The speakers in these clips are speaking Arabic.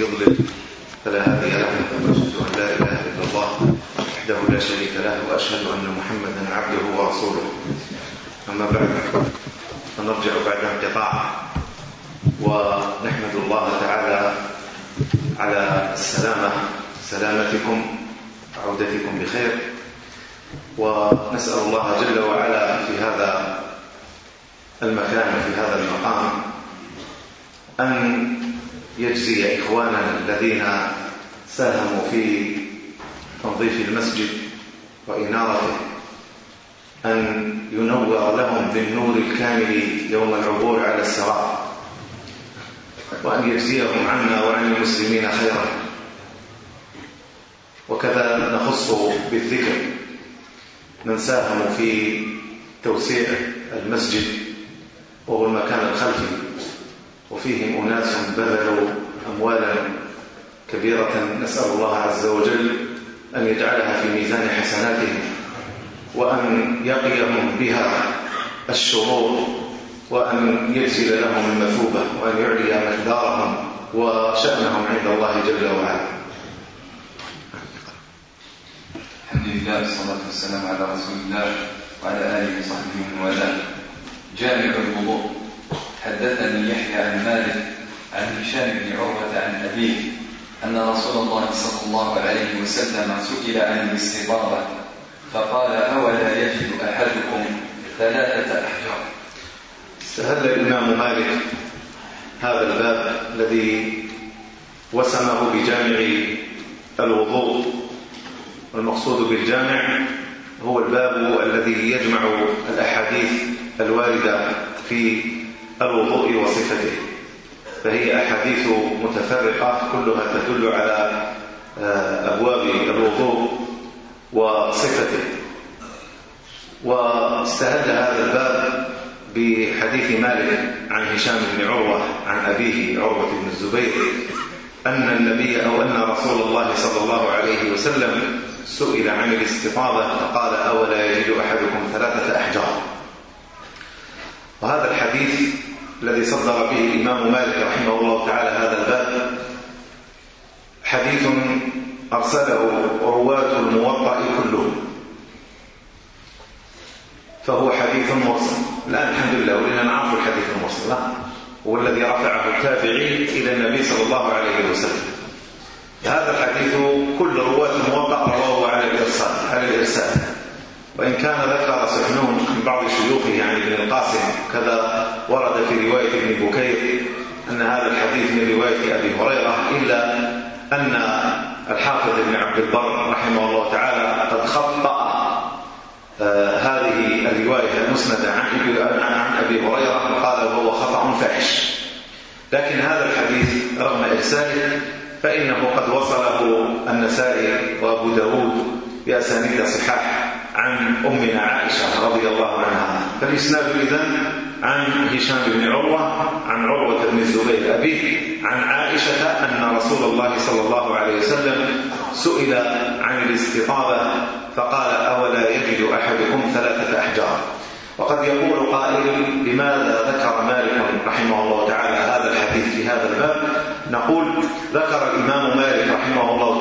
يضلل فلا هادي له وأشهد أن لا إله إلا الله وحده لا شريك له وأشهد أن محمدا عبده ورسوله. أما بعد فنرجع بعد انقطاع ونحمد الله تعالى على السلامة سلامتكم عودتكم بخير ونسأل الله جل وعلا في هذا المكان في هذا المقام أن يجزي إخواننا الذين ساهموا في تنظيف المسجد وإنارته أن ينور لهم بالنور الكامل يوم العبور على السراء وأن يجزيهم عنا وعن المسلمين خيرا. وكذا نخص بالذكر من ساهم في توسيع المسجد وهو المكان الخلفي وفيهم أناس بذلوا أموالا كبيرة. نسأل الله عز وجل أن يجعلها في ميزان حسناتهم وأن يقيهم بها الشرور وأن يجزل لهم المثوبة وأن يعلي مقدارهم وشأنهم عند الله جل وعلا. الحمد لله والصلاة والسلام على رسول الله وعلى آله وصحبه ومن والاه. جامع الوضوء. حدثني يحيى عن مالك عن هشام بن عروة عن أبيه أن رسول الله صلى الله عليه وسلم سئل عن الاستبارة فقال أولا يجد أحدكم ثلاثة أحجار؟ استهل الإمام مالك هذا الباب الذي وسمه بجامع الوضوء والمقصود بالجامع هو الباب الذي يجمع الأحاديث الواردة في الوضوء وصفته. فهي أحاديث متفرقة كلها تدل على آه، أبواب الوضوء وصفته. واستهد هذا الباب بحديث مالك عن هشام بن عروة عن أبيه عروة بن الزبير أن النبي أو أن رسول الله صلى الله عليه وسلم سئل عن الاستفاضة فقال أولا يجد أحدكم ثلاثة أحجار. وهذا الحديث الذي صدر به الإمام مالك رحمه الله تعالى هذا الباب حديث أرسله رواة الموطأ كلهم. فهو حديث مرسل لا الحمد لله ولنا نعرف الحديث المرسل لا هو الذي رفعه التابعين إلى النبي صلى الله عليه وسلم. هذا الحديث كل رواة الموطأ رواه على الإرسال على الإرسال. وإن كان ذكر سحنون من بعض شيوخه عن يعني ابن القاسم كذا ورد في رواية ابن بكير أن هذا الحديث من رواية أبي هريرة إلا أن الحافظ ابن عبد البر رحمه الله تعالى قد خطأ آه، هذه الرواية المسندة عن أبي هريرة وقال وهو خطأ فاحش. لكن هذا الحديث رغم إرساله فإنه قد وصله النسائي وأبو داود بأسانيد صحاح. عن أمنا عائشة رضي الله عنها. فالإسناد إذن عن هشام بن عروة عن عروة بن الزبير أبيه عن عائشة أن رسول الله صلى الله عليه وسلم سئل عن الاستطابة فقال أولا يجد أحدكم ثلاثة أحجار؟ وقد يقول قائل لماذا ذكر مالك رحمه الله تعالى هذا الحديث في هذا الباب؟ نقول ذكر الإمام مالك رحمه الله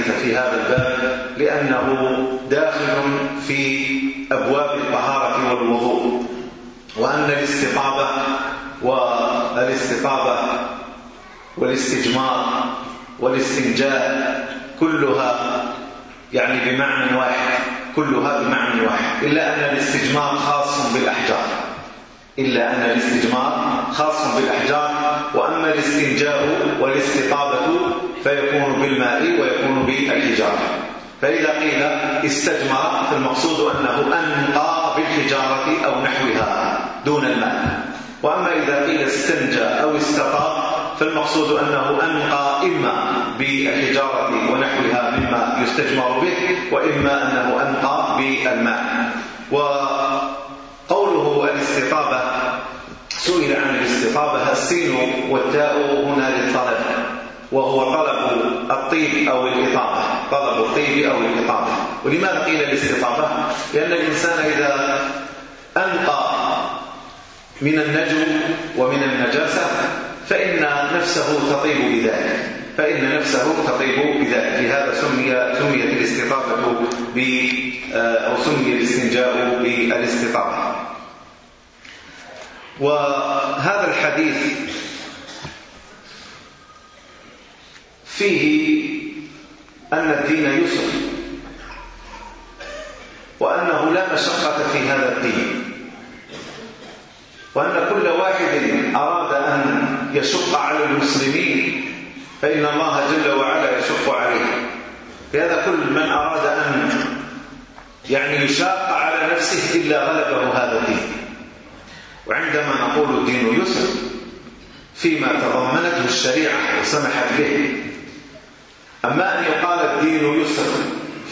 الحديث في هذا الباب لأنه داخل في أبواب الطهارة والوضوء وأن الاستطابة والاستطابة والاستجمار والاستنجاء كلها يعني بمعنى واحد كلها بمعنى واحد إلا أن الاستجمار خاص بالأحجار إلا أن الاستجمار خاص بالأحجار وأما الاستنجاء والاستطابة فيكون بالماء ويكون بالحجارة فإذا قيل استجمر فالمقصود أنه أنقى بالحجارة أو نحوها دون الماء وأما إذا قيل استنجى أو استطاب فالمقصود أنه أنقى إما بالحجارة ونحوها مما يستجمر به وإما أنه أنقى بالماء وقوله الاستطابة سئل عن الاستطابة السين والتاء هنا للطلب؟ وهو طلب الطيب أو الإطابة طلب الطيب أو الإطابة ولماذا قيل الاستطابة؟ لأن الإنسان إذا أنقى من النجو ومن النجاسة فإن نفسه تطيب بذلك. فإن نفسه تطيب بذلك. لهذا سمي سميت الاستطابة ب آه، أو سمي الاستنجاء بالاستطابة وهذا الحديث فيه أن الدين يسر وأنه لا مشقة في هذا الدين وأن كل واحد أراد أن يشق على المسلمين فإن الله جل وعلا يشق عليه لهذا كل من أراد أن يعني يشاق على نفسه إلا غلبه هذا الدين وعندما نقول الدين يسر فيما تضمنته الشريعة وسمحت به أما أن يقال الدين يسر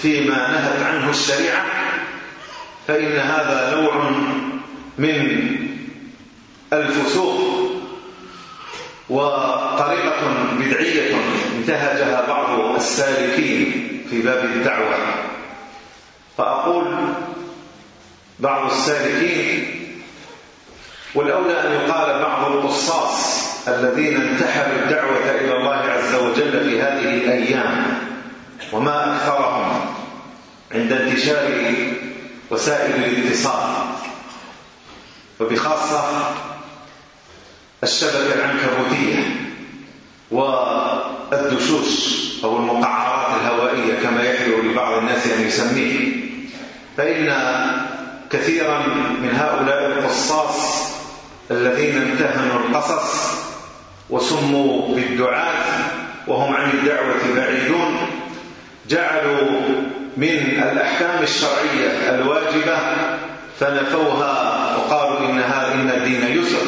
فيما نهت عنه الشريعة فإن هذا نوع من الفسوق وطريقة بدعية انتهجها بعض السالكين في باب الدعوة. فأقول بعض السالكين والأولى أن يقال بعض القصاص الذين انتحلوا الدعوة إلى الله عز وجل في هذه الأيام وما أكثرهم عند انتشار وسائل الاتصال. وبخاصة الشبكة العنكبوتية والدشوش أو المقعرات الهوائية كما يحلو لبعض الناس أن يسميه. فإن كثيرا من هؤلاء القصاص الذين امتهنوا القصص وسموا بالدعاة وهم عن الدعوة بعيدون جعلوا من الأحكام الشرعية الواجبة فنفوها وقالوا إنها إن الدين يسر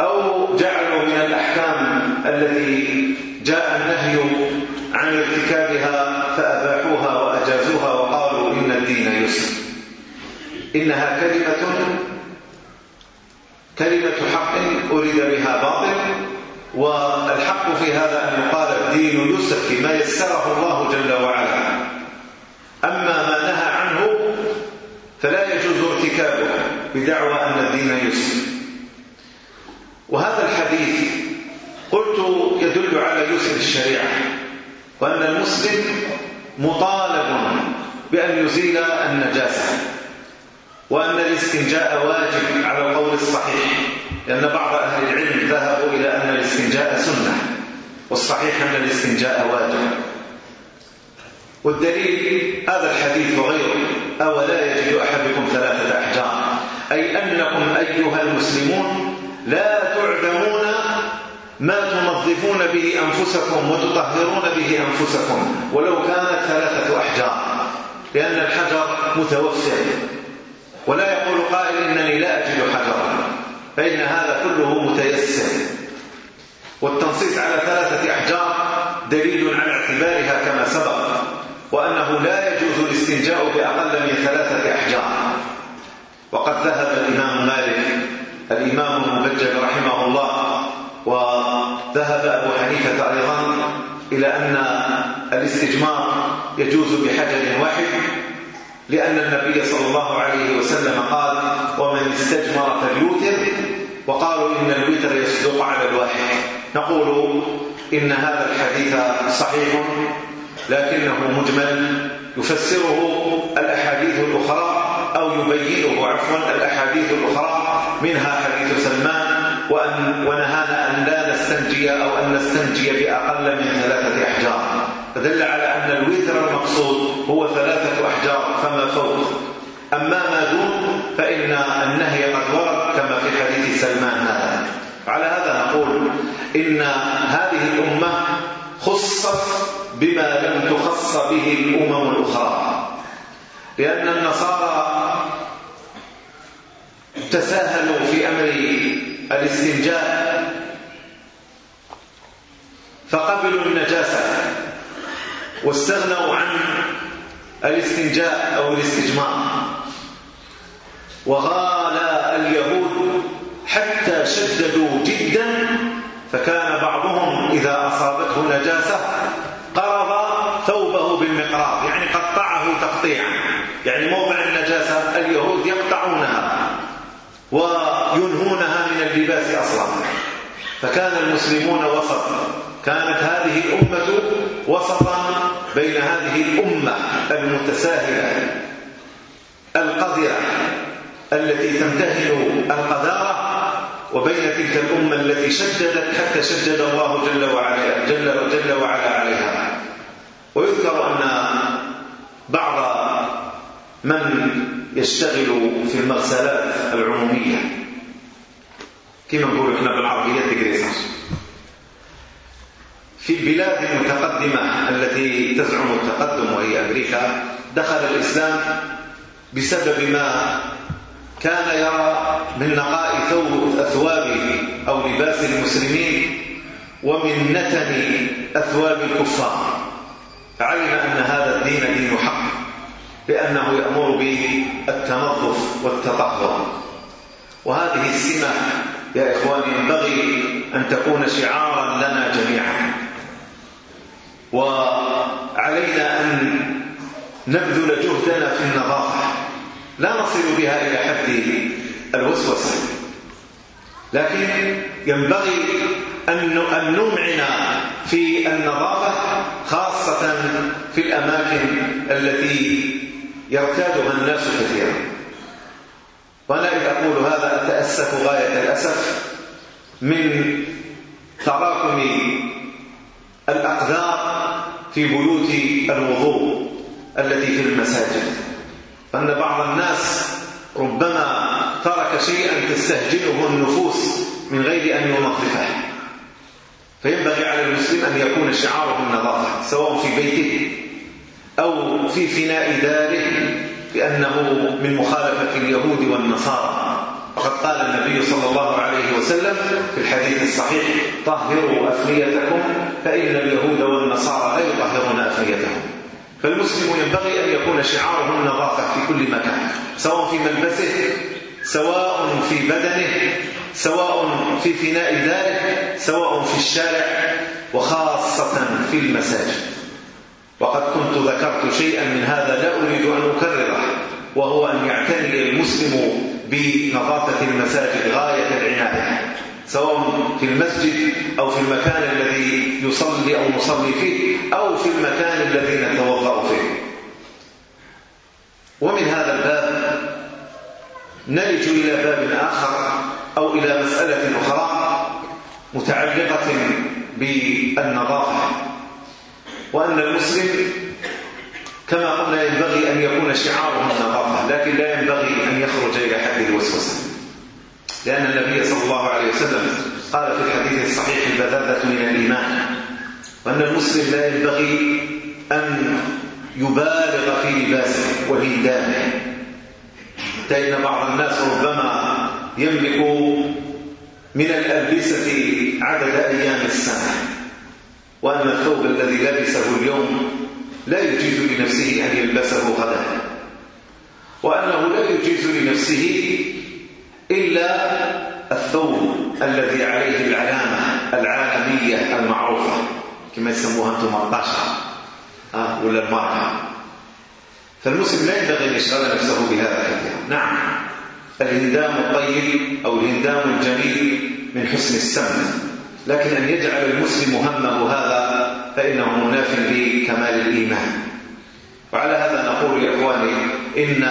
أو جعلوا من الأحكام التي جاء النهي عن ارتكابها فأباحوها وأجازوها وقالوا إن الدين يسر. إنها كلمة كلمة حق أريد بها باطل والحق في هذا أن يقال الدين يسر ما يسره الله جل وعلا. أما ما نهى عنه فلا يجوز ارتكابه بدعوى أن الدين يسر. وهذا الحديث قلت يدل على يسر الشريعة وأن المسلم مطالب بأن يزيل النجاسة. وأن الاستنجاء واجب على القول الصحيح لأن بعض أهل العلم ذهبوا إلى أن الاستنجاء سنة والصحيح أن الاستنجاء واجب. والدليل هذا الحديث وغيره أولا يجد أحدكم ثلاثة أحجار أي أنكم أيها المسلمون لا تعدمون ما تنظفون به أنفسكم وتطهرون به أنفسكم ولو كانت ثلاثة أحجار لأن الحجر متوفر ولا يقول قائل إنني لا أجد حجرا فإن هذا كله متيسر. والتنصيص على ثلاثة أحجار دليل على اعتبارها كما سبق وأنه لا يجوز الاستنجاء بأقل من ثلاثة أحجار. وقد ذهب الإمام مالك الإمام المبجل رحمه الله وذهب أبو حنيفة أيضا إلى أن الاستجمار يجوز بحجر واحد لأن النبي صلى الله عليه وسلم قال ومن استجمر فليوتر. وقالوا إن الوتر يصدق على الواحد. نقول إن هذا الحديث صحيح لكنه مجمل. يفسره الأحاديث الأخرى أو يبينه عفوا الأحاديث الأخرى منها حديث سلمان وأن ونهانا أن لا نستنجي أو أن نستنجي بأقل من ثلاثة أحجار. فدل على أن الوتر المقصود هو ثلاثة أحجار فما فوق. أما ما دون فإن النهي قد ورد كما في حديث سلمان هذا. على هذا نقول إن هذه الأمة خصت بما لم تخص به الأمم الأخرى. لأن النصارى تساهلوا في أمر الاستنجاء فقبلوا النجاسة. واستغنوا عن الاستنجاء أو الاستجماع. وغالى اليهود حتى شددوا جدا فكان بعضهم إذا أصابته نجاسة قرض ثوبه بالمقراض يعني قطعه تقطيعا. يعني موضع النجاسة اليهود يقطعونها وينهونها من اللباس أصلا. فكان المسلمون وسط. كانت هذه الأمة وسطا بين هذه الأمة المتساهلة القذرة التي تمتهن القذارة وبين تلك الأمة التي شددت حتى شدد الله جل وعلا جل وجل وعلا عليها. ويذكر أن بعض من يشتغل في المغسلات العمومية. كما نقول إحنا بالعربية تجريسات في بلاد متقدمة التي تزعم التقدم وهي أمريكا دخل الإسلام بسبب ما كان يرى من نقاء أثواب أو لباس المسلمين ومن نتن أثواب الكفار. علم أن هذا الدين دين حق لأنه يأمر بالتنظف والتطهر. وهذه السمة يا إخواني ينبغي أن تكون شعارا لنا جميعا. وعلينا أن نبذل جهدنا في النظافة. لا نصل بها إلى حد الوسوسة. لكن ينبغي أن نمعن في النظافة خاصة في الأماكن التي يرتادها الناس كثيرا. وأنا إذ أقول هذا أتأسف غاية الأسف من تراكم الأقذار في بيوت الوضوء التي في المساجد. أن بعض الناس ربما ترك شيئا تستهجنه النفوس من غير أن ينظفه. فينبغي على المسلم أن يكون شعاره النظافة سواء في بيته أو في فناء داره لأنه من مخالفة اليهود والنصارى. وقد قال النبي صلى الله عليه وسلم في الحديث الصحيح طهروا أفنيتكم فإن اليهود والنصارى لا يطهرون أفنيتهم فالمسلم ينبغي أن يكون شعاره النظافة في كل مكان سواء في ملبسه سواء في بدنه سواء في فناء داره سواء في الشارع وخاصة في المساجد. وقد كنت ذكرت شيئا من هذا لا أريد أن أكرره وهو أن يعتني المسلم بنظافة المساجد غاية العناية سواء في المسجد أو في المكان الذي يصلي أو نصلي فيه أو في المكان الذي نتوضأ فيه. ومن هذا الباب نلج إلى باب آخر أو إلى مسألة أخرى متعلقة بالنظافة وأن المسلم كما قلنا ينبغي أن يكون شعارهم النظافة لكن لا ينبغي أن يخرج إلى حد الوسوسة. لأن النبي صلى الله عليه وسلم قال في الحديث الصحيح البذاذة من الإيمان وأن المسلم لا ينبغي أن يبالغ في لباسه وهندامه حتى إن بعض الناس ربما يملك من الألبسة عدد أيام السنة وأن الثوب الذي لبسه اليوم لا يجيز لنفسه أن يلبسه غدا. وأنه لا يجيز لنفسه إلا الثوب الذي عليه العلامة العالمية المعروفة. كما يسموها أنتم الطاشة ولا الماركة فالمسلم لا ينبغي أن يشغل نفسه بهذا كثيرا نعم. الهندام الطيب أو الهندام الجميل من حسن السمن. لكن أن يجعل المسلم همه هذا فإنه مناف لكمال الإيمان. وعلى هذا نقول يا إخواني إن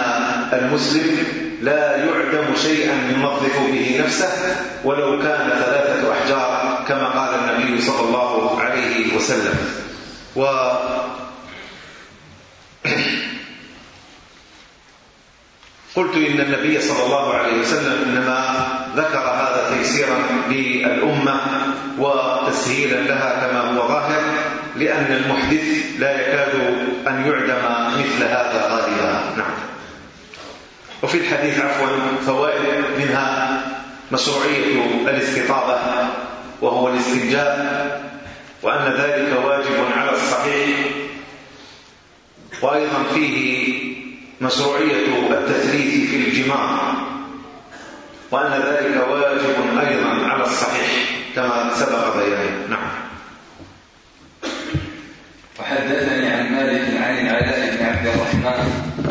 المسلم لا يعدم شيئا ينظف به نفسه ولو كان ثلاثة أحجار كما قال النبي صلى الله عليه وسلم. و قلت إن النبي صلى الله عليه وسلم إنما ذكر هذا تيسيرا للأمة وتسهيلا لها كما هو ظاهر. لأن المحدث لا يكاد أن يعدم مثل هذا غالبا نعم. وفي الحديث عفوا فوائد منها مشروعية الاستطابة وهو الاستنجاب وأن ذلك واجب على الصحيح. وأيضا فيه مشروعية التثليث في الجماع وأن ذلك واجب أيضا على الصحيح كما سبق بيانه. نعم. وحدثني عن مالك عن العلاء بن عبد الرحمن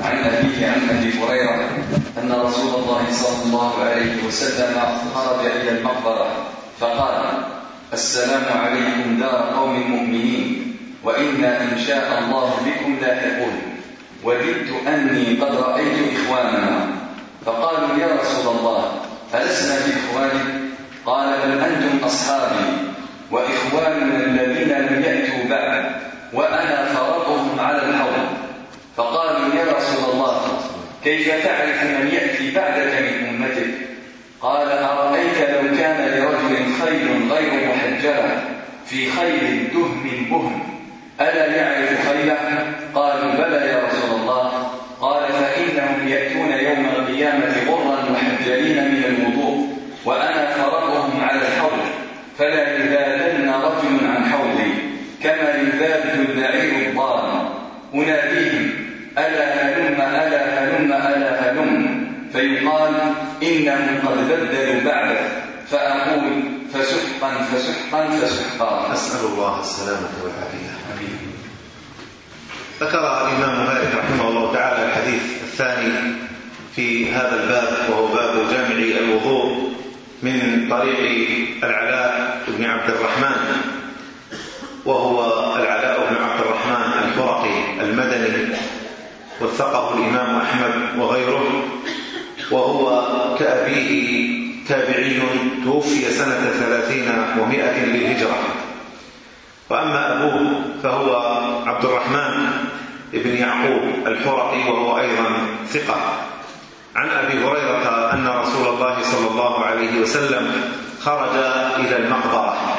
عن أبيه عن أبي هريرة أن رسول الله صلى الله عليه وسلم خرج إلى المقبرة فقال السلام عليكم دار قوم مؤمنين وإنا إن شاء الله بكم لاحقون وددت أني قد رأيت إخواننا فقالوا يا رسول الله ألسنا بإخوانك؟ قال بل أنتم أصحابي وإخواننا الذين لم يأتوا بعد. وأنا فرضهم على الحوض فقالوا يا رسول الله كيف تعرف من يأتي بعدك من أمتك؟ قال أرأيت لو كان لرجل خيل غير محجرة في خيل دهم بهم. ألا يعرف خيله قالوا بلى يا رسول الله. قال فإنهم يأتون يوم القيامة غرا محجرين من الوضوء وأنا فرضهم على الحوض فلا يزالن رجل عن حوضي. كما أناديهم ألا هلم ألا هلم ألا هلم. فيقال إنهم قد بدلوا بعد فأقول فسحقا فسحقا فسحقا. أسأل الله السلامة والعافية. ذكر الإمام مالك رحمه الله تعالى الحديث الثاني في هذا الباب وهو باب جامع الوضوء من طريق العلاء بن عبد الرحمن. وهو العلاء بن عبد الرحمن الفرقي المدني وثقه الإمام أحمد وغيره وهو كأبيه تابعي توفي سنة ثلاثين ومائة للهجرة. وأما أبوه فهو عبد الرحمن بن يعقوب الحرقي وهو أيضا ثقة. عن أبي هريرة أن رسول الله صلى الله عليه وسلم خرج إلى المقبرة.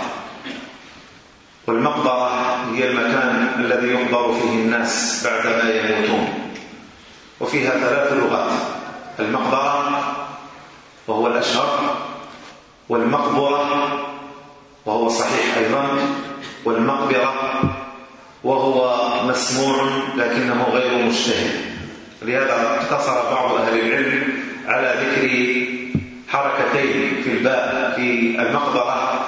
والمقبرة هي المكان الذي يقبر فيه الناس بعدما يموتون. وفيها ثلاث لغات. المقبرة وهو الأشهر والمقبرة وهو صحيح أيضا والمقبرة وهو مسموع لكنه غير مشتهر. لهذا اقتصر بعض أهل العلم على ذكر حركتين في الباء في المقبرة.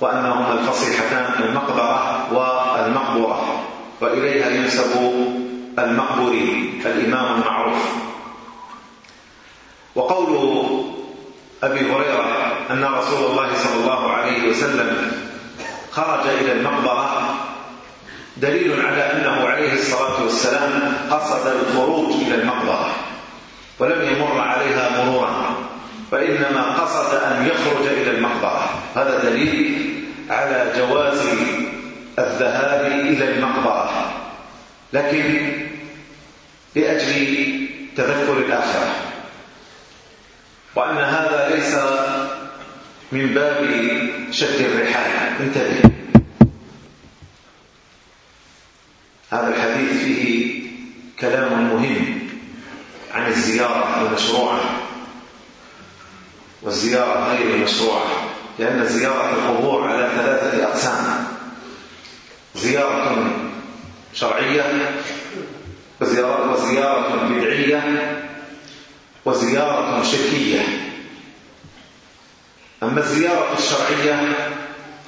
وأنهما الفصيحتان المقبرة والمقبورة وإليها ينسب المقبوري الإمام المعروف. وقول أبي هريرة أن رسول الله صلى الله عليه وسلم خرج إلى المقبرة دليل على أنه عليه الصلاة والسلام قصد الخروج إلى المقبرة ولم يمر عليها مرورا. فإنما قصد أن يخرج إلى المقبرة. هذا دليل على جواز الذهاب إلى المقبرة. لكن لأجل تذكر الآخرة. وأن هذا ليس من باب شد الرحال. انتبه. هذا الحديث فيه كلام مهم عن الزيارة المشروعة والزيارة غير المشروعة لأن زيارة القبور على ثلاثة أقسام. زيارة شرعية وزيارة, وزيارة بدعية وزيارة شركية. أما الزيارة الشرعية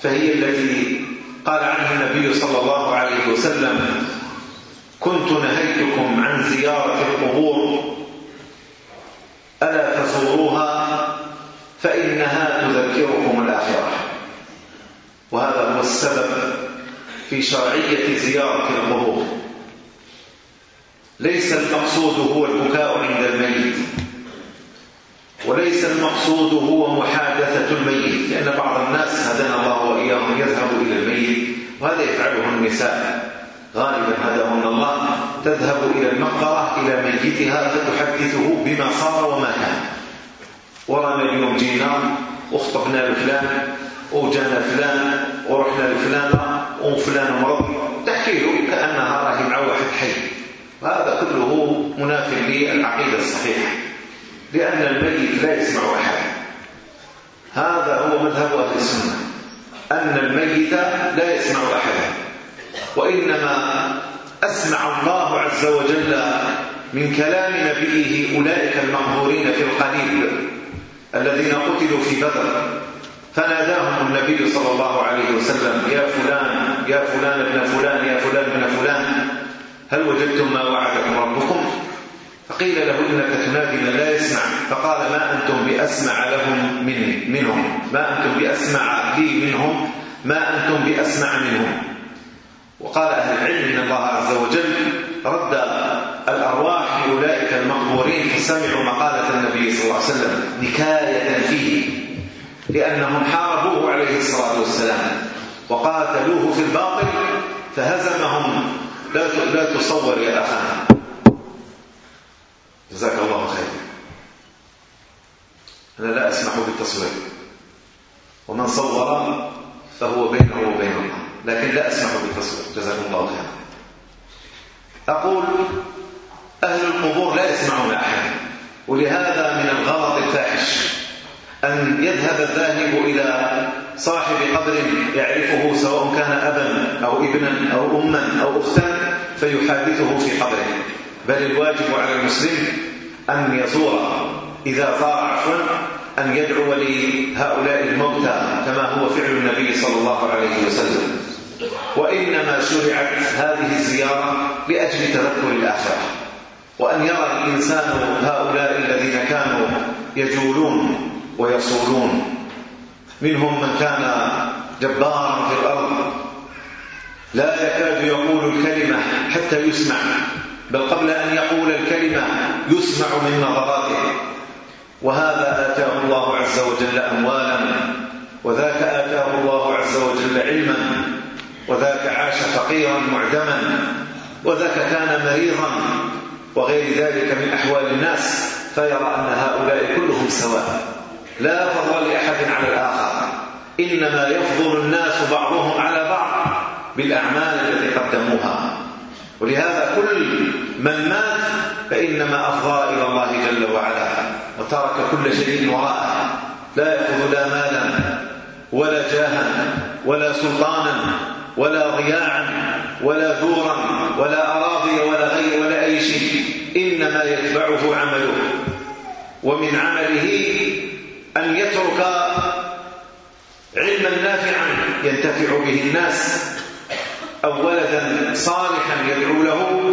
فهي التي قال عنها النبي صلى الله عليه وسلم كنت نهيتكم عن زيارة القبور ألا تزوروها فإنها تذكركم الآخرة. وهذا هو السبب في شرعية زيارة القبور. ليس المقصود هو البكاء عند الميت وليس المقصود هو محادثة الميت لأن بعض الناس هدانا الله وإياهم يذهب إلى الميت وهذا يفعله النساء. غالبا هداهن الله تذهب إلى المقبرة إلى ميتها فتحدثه بما صار وما كان. ورانا اليوم جينا وخطبنا لفلان وجانا فلان ورحنا لفلانة وفلان مرض. تحكي له كأنها راهي مع واحد حي. هذا كله مناف للعقيدة الصحيحة. لأن الميت لا يسمع أحد. هذا هو مذهب أهل السنة. أن الميت لا يسمع أحدا وإنما أسمع الله عز وجل من كلام نبيه أولئك المنظورين في القليل. الذين قتلوا في بدر. فناداهم النبي صلى الله عليه وسلم يا فلان يا فلان ابن فلان يا فلان ابن فلان هل وجدتم ما وعدكم ربكم؟ فقيل له إنك تنادي من لا يسمع. فقال ما أنتم بأسمع لهم مني منهم؟ ما أنتم بأسمع لي منهم؟ ما أنتم بأسمع منهم؟ وقال أهل العلم إن الله عز وجل رد الأرواح لأولئك المقبورين سمعوا مقالة النبي صلى الله عليه وسلم نكاية فيه لأنهم حاربوه عليه الصلاة والسلام وقاتلوه في الباطل فهزمهم. لا تصور يا أخانا جزاك الله خير. أنا لا أسمح بالتصوير. ومن صور فهو بينه وبين الله لكن لا أسمح بالتصوير. جزاكم الله خيرا أقول أهل القبور لا يسمعون أحد ولهذا من الغلط الفاحش أن يذهب الذاهب إلى صاحب قبر يعرفه سواء كان أبا أو ابنا أو أما أو أختا فيحادثه في قبره. بل الواجب على المسلم أن يزور إذا زار عفوا أن يدعو لهؤلاء الموتى كما هو فعل النبي صلى الله عليه وسلم. وإنما شرعت هذه الزيارة لأجل تذكر الآخرة. وأن يرى الإنسان هؤلاء الذين كانوا يجولون ويصولون. منهم من كان جبارا في الأرض. لا يكاد يقول الكلمة حتى يسمع بل قبل أن يقول الكلمة يسمع من نظراته. وهذا آتاه الله عز وجل أموالا وذاك آتاه الله عز وجل علما وذاك عاش فقيرا معدما وذاك كان مريضا. وغير ذلك من أحوال الناس فيرى أن هؤلاء كلهم سواء. لا فضل لأحد على الآخر. إنما يفضل الناس بعضهم على بعض بالأعمال التي قدموها. ولهذا كل من مات فإنما أفضى إلى الله جل وعلا وترك كل شيء وراءه. لا يأخذ لا مالا ولا جاها ولا سلطانا ولا ضياعا ولا ثورا ولا أراضي ولا غير ولا أي شيء. إنما يتبعه عمله. ومن عمله أن يترك علما نافعا ينتفع به الناس أو ولدا صالحا يدعو له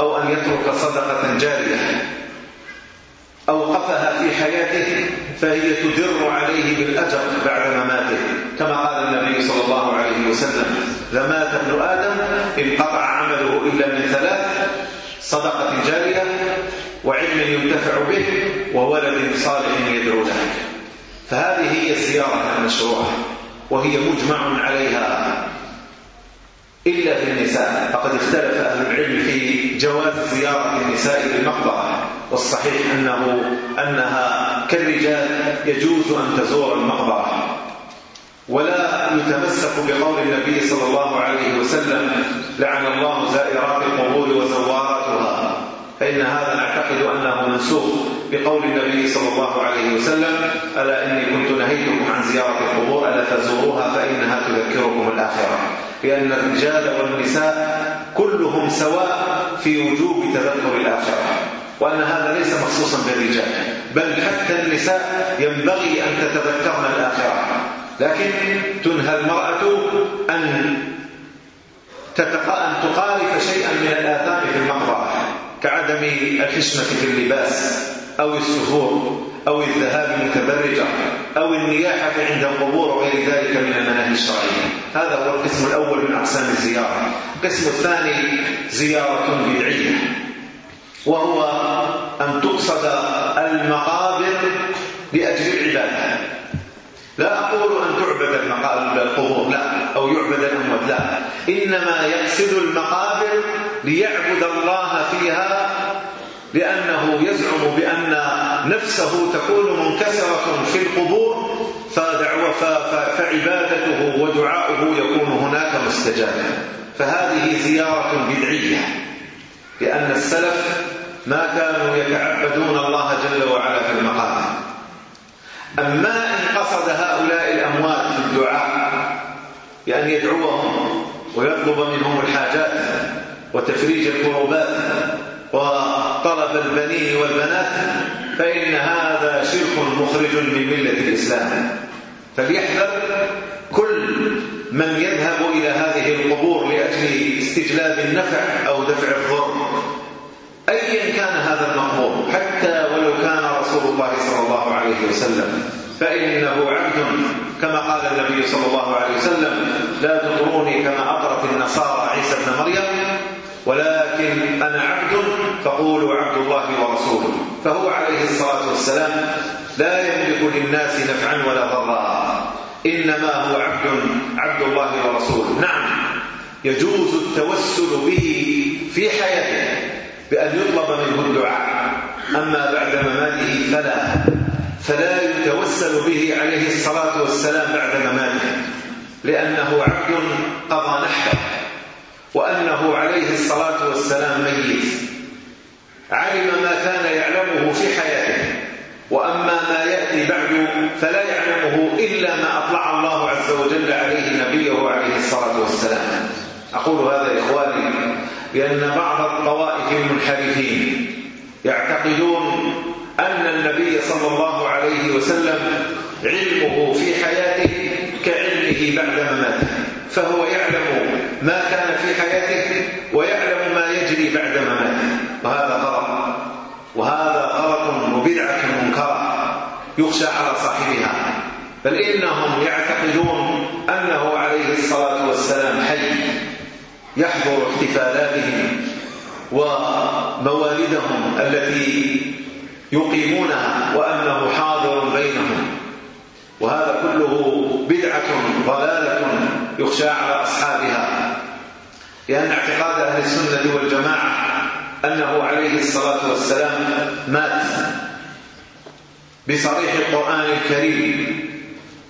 أو أن يترك صدقة جارية. أوقفها في حياته فهي تدر عليه بالأجر بعد مماته. كما قال النبي صلى الله عليه وسلم لمات ابن آدم انقطع عمله إلا من ثلاث صدقة جارية وعلم ينتفع به وولد صالح يدعو له. فهذه هي الزيارة المشروعة وهي مجمع عليها. إلا في النساء فقد اختلف أهل العلم في جواز زيارة النساء للمقبرة والصحيح أنه أنها كالرجال يجوز أن تزور المقبرة. ولا يتمسك بقول النبي صلى الله عليه وسلم لعن الله زائرات القبور وزواراتها فإن هذا أعتقد أنه منسوخ بقول النبي صلى الله عليه وسلم ألا إني كنت نهيتكم عن زيارة القبور ألا تزوروها فإنها تذكركم الآخرة. لأن الرجال والنساء كلهم سواء في وجوب تذكر الآخرة. وأن هذا ليس مخصوصا بالرجال بل حتى النساء ينبغي أن تتذكرن الآخرة. لكن تنهى المرأة أن تتقى أن تقارف شيئا من الآثام في المقبرة كعدم الحشمة في اللباس أو السفور أو الذهاب المتبرجة أو النياحة عند القبور وغير ذلك من المناهج الشرعية. هذا هو القسم الأول من أقسام الزيارة. القسم الثاني زيارة بدعية. وهو أن تقصد المقابر لأجل العبادة. لا أقول أن تعبد المقابر القبور لا أو يعبد الأموات لا. إنما يقصد المقابر ليعبد الله فيها لأنه يزعم بأن نفسه تكون منكسرة في القبور فعبادته ودعاؤه يكون هناك مستجابا فهذه زيارة بدعية. لأن السلف ما كانوا يتعبدون الله جل وعلا في المقام. أما إن قصد هؤلاء الأموات في الدعاء بأن يدعوهم ويطلب منهم الحاجات وتفريج الكروبات وطلب البنين والبنات فإن هذا شرك مخرج من ملة الإسلام. فليحذر كل من يذهب إلى هذه القبور لأجل استجلاب النفع أو دفع الضر. أيا كان هذا المقبور حتى ولو كان رسول الله صلى الله عليه وسلم. فإنه عبد كما قال النبي صلى الله عليه وسلم لا تطروني كما أطرت النصارى عيسى بن مريم ولكن أنا عبد فقولوا عبد الله ورسوله. فهو عليه الصلاة والسلام لا يملك للناس نفعا ولا ضرا. إنما هو عبد عبد الله ورسوله. نعم. يجوز التوسل به في حياته بأن يطلب منه الدعاء. أما بعد مماته فلا فلا يتوسل به عليه الصلاة والسلام بعد مماته لأنه عبد قضى نحبه وأنه عليه الصلاة والسلام ميت. علم ما كان يعلمه في حياته. وأما ما يأتي بعد فلا يعلمه إلا ما أطلع الله عز وجل عليه نبيه عليه الصلاة والسلام. أقول هذا إخواني لأن بعض الطوائف المنحرفين يعتقدون أن النبي صلى الله عليه وسلم علمه في حياته كعلمه بعد مماته فهو يعلم ما كان في حياته ويعلم ما يجري بعد مماته. وهذا غلط وهذا يخشى على صاحبها. بل إنهم يعتقدون أنه عليه الصلاة والسلام حي يحضر احتفالاتهم وموالدهم التي يقيمونها وأنه حاضر بينهم. وهذا كله بدعة ضلالة يخشى على أصحابها. لأن اعتقاد أهل السنة والجماعة أنه عليه الصلاة والسلام مات. بصريح القرآن الكريم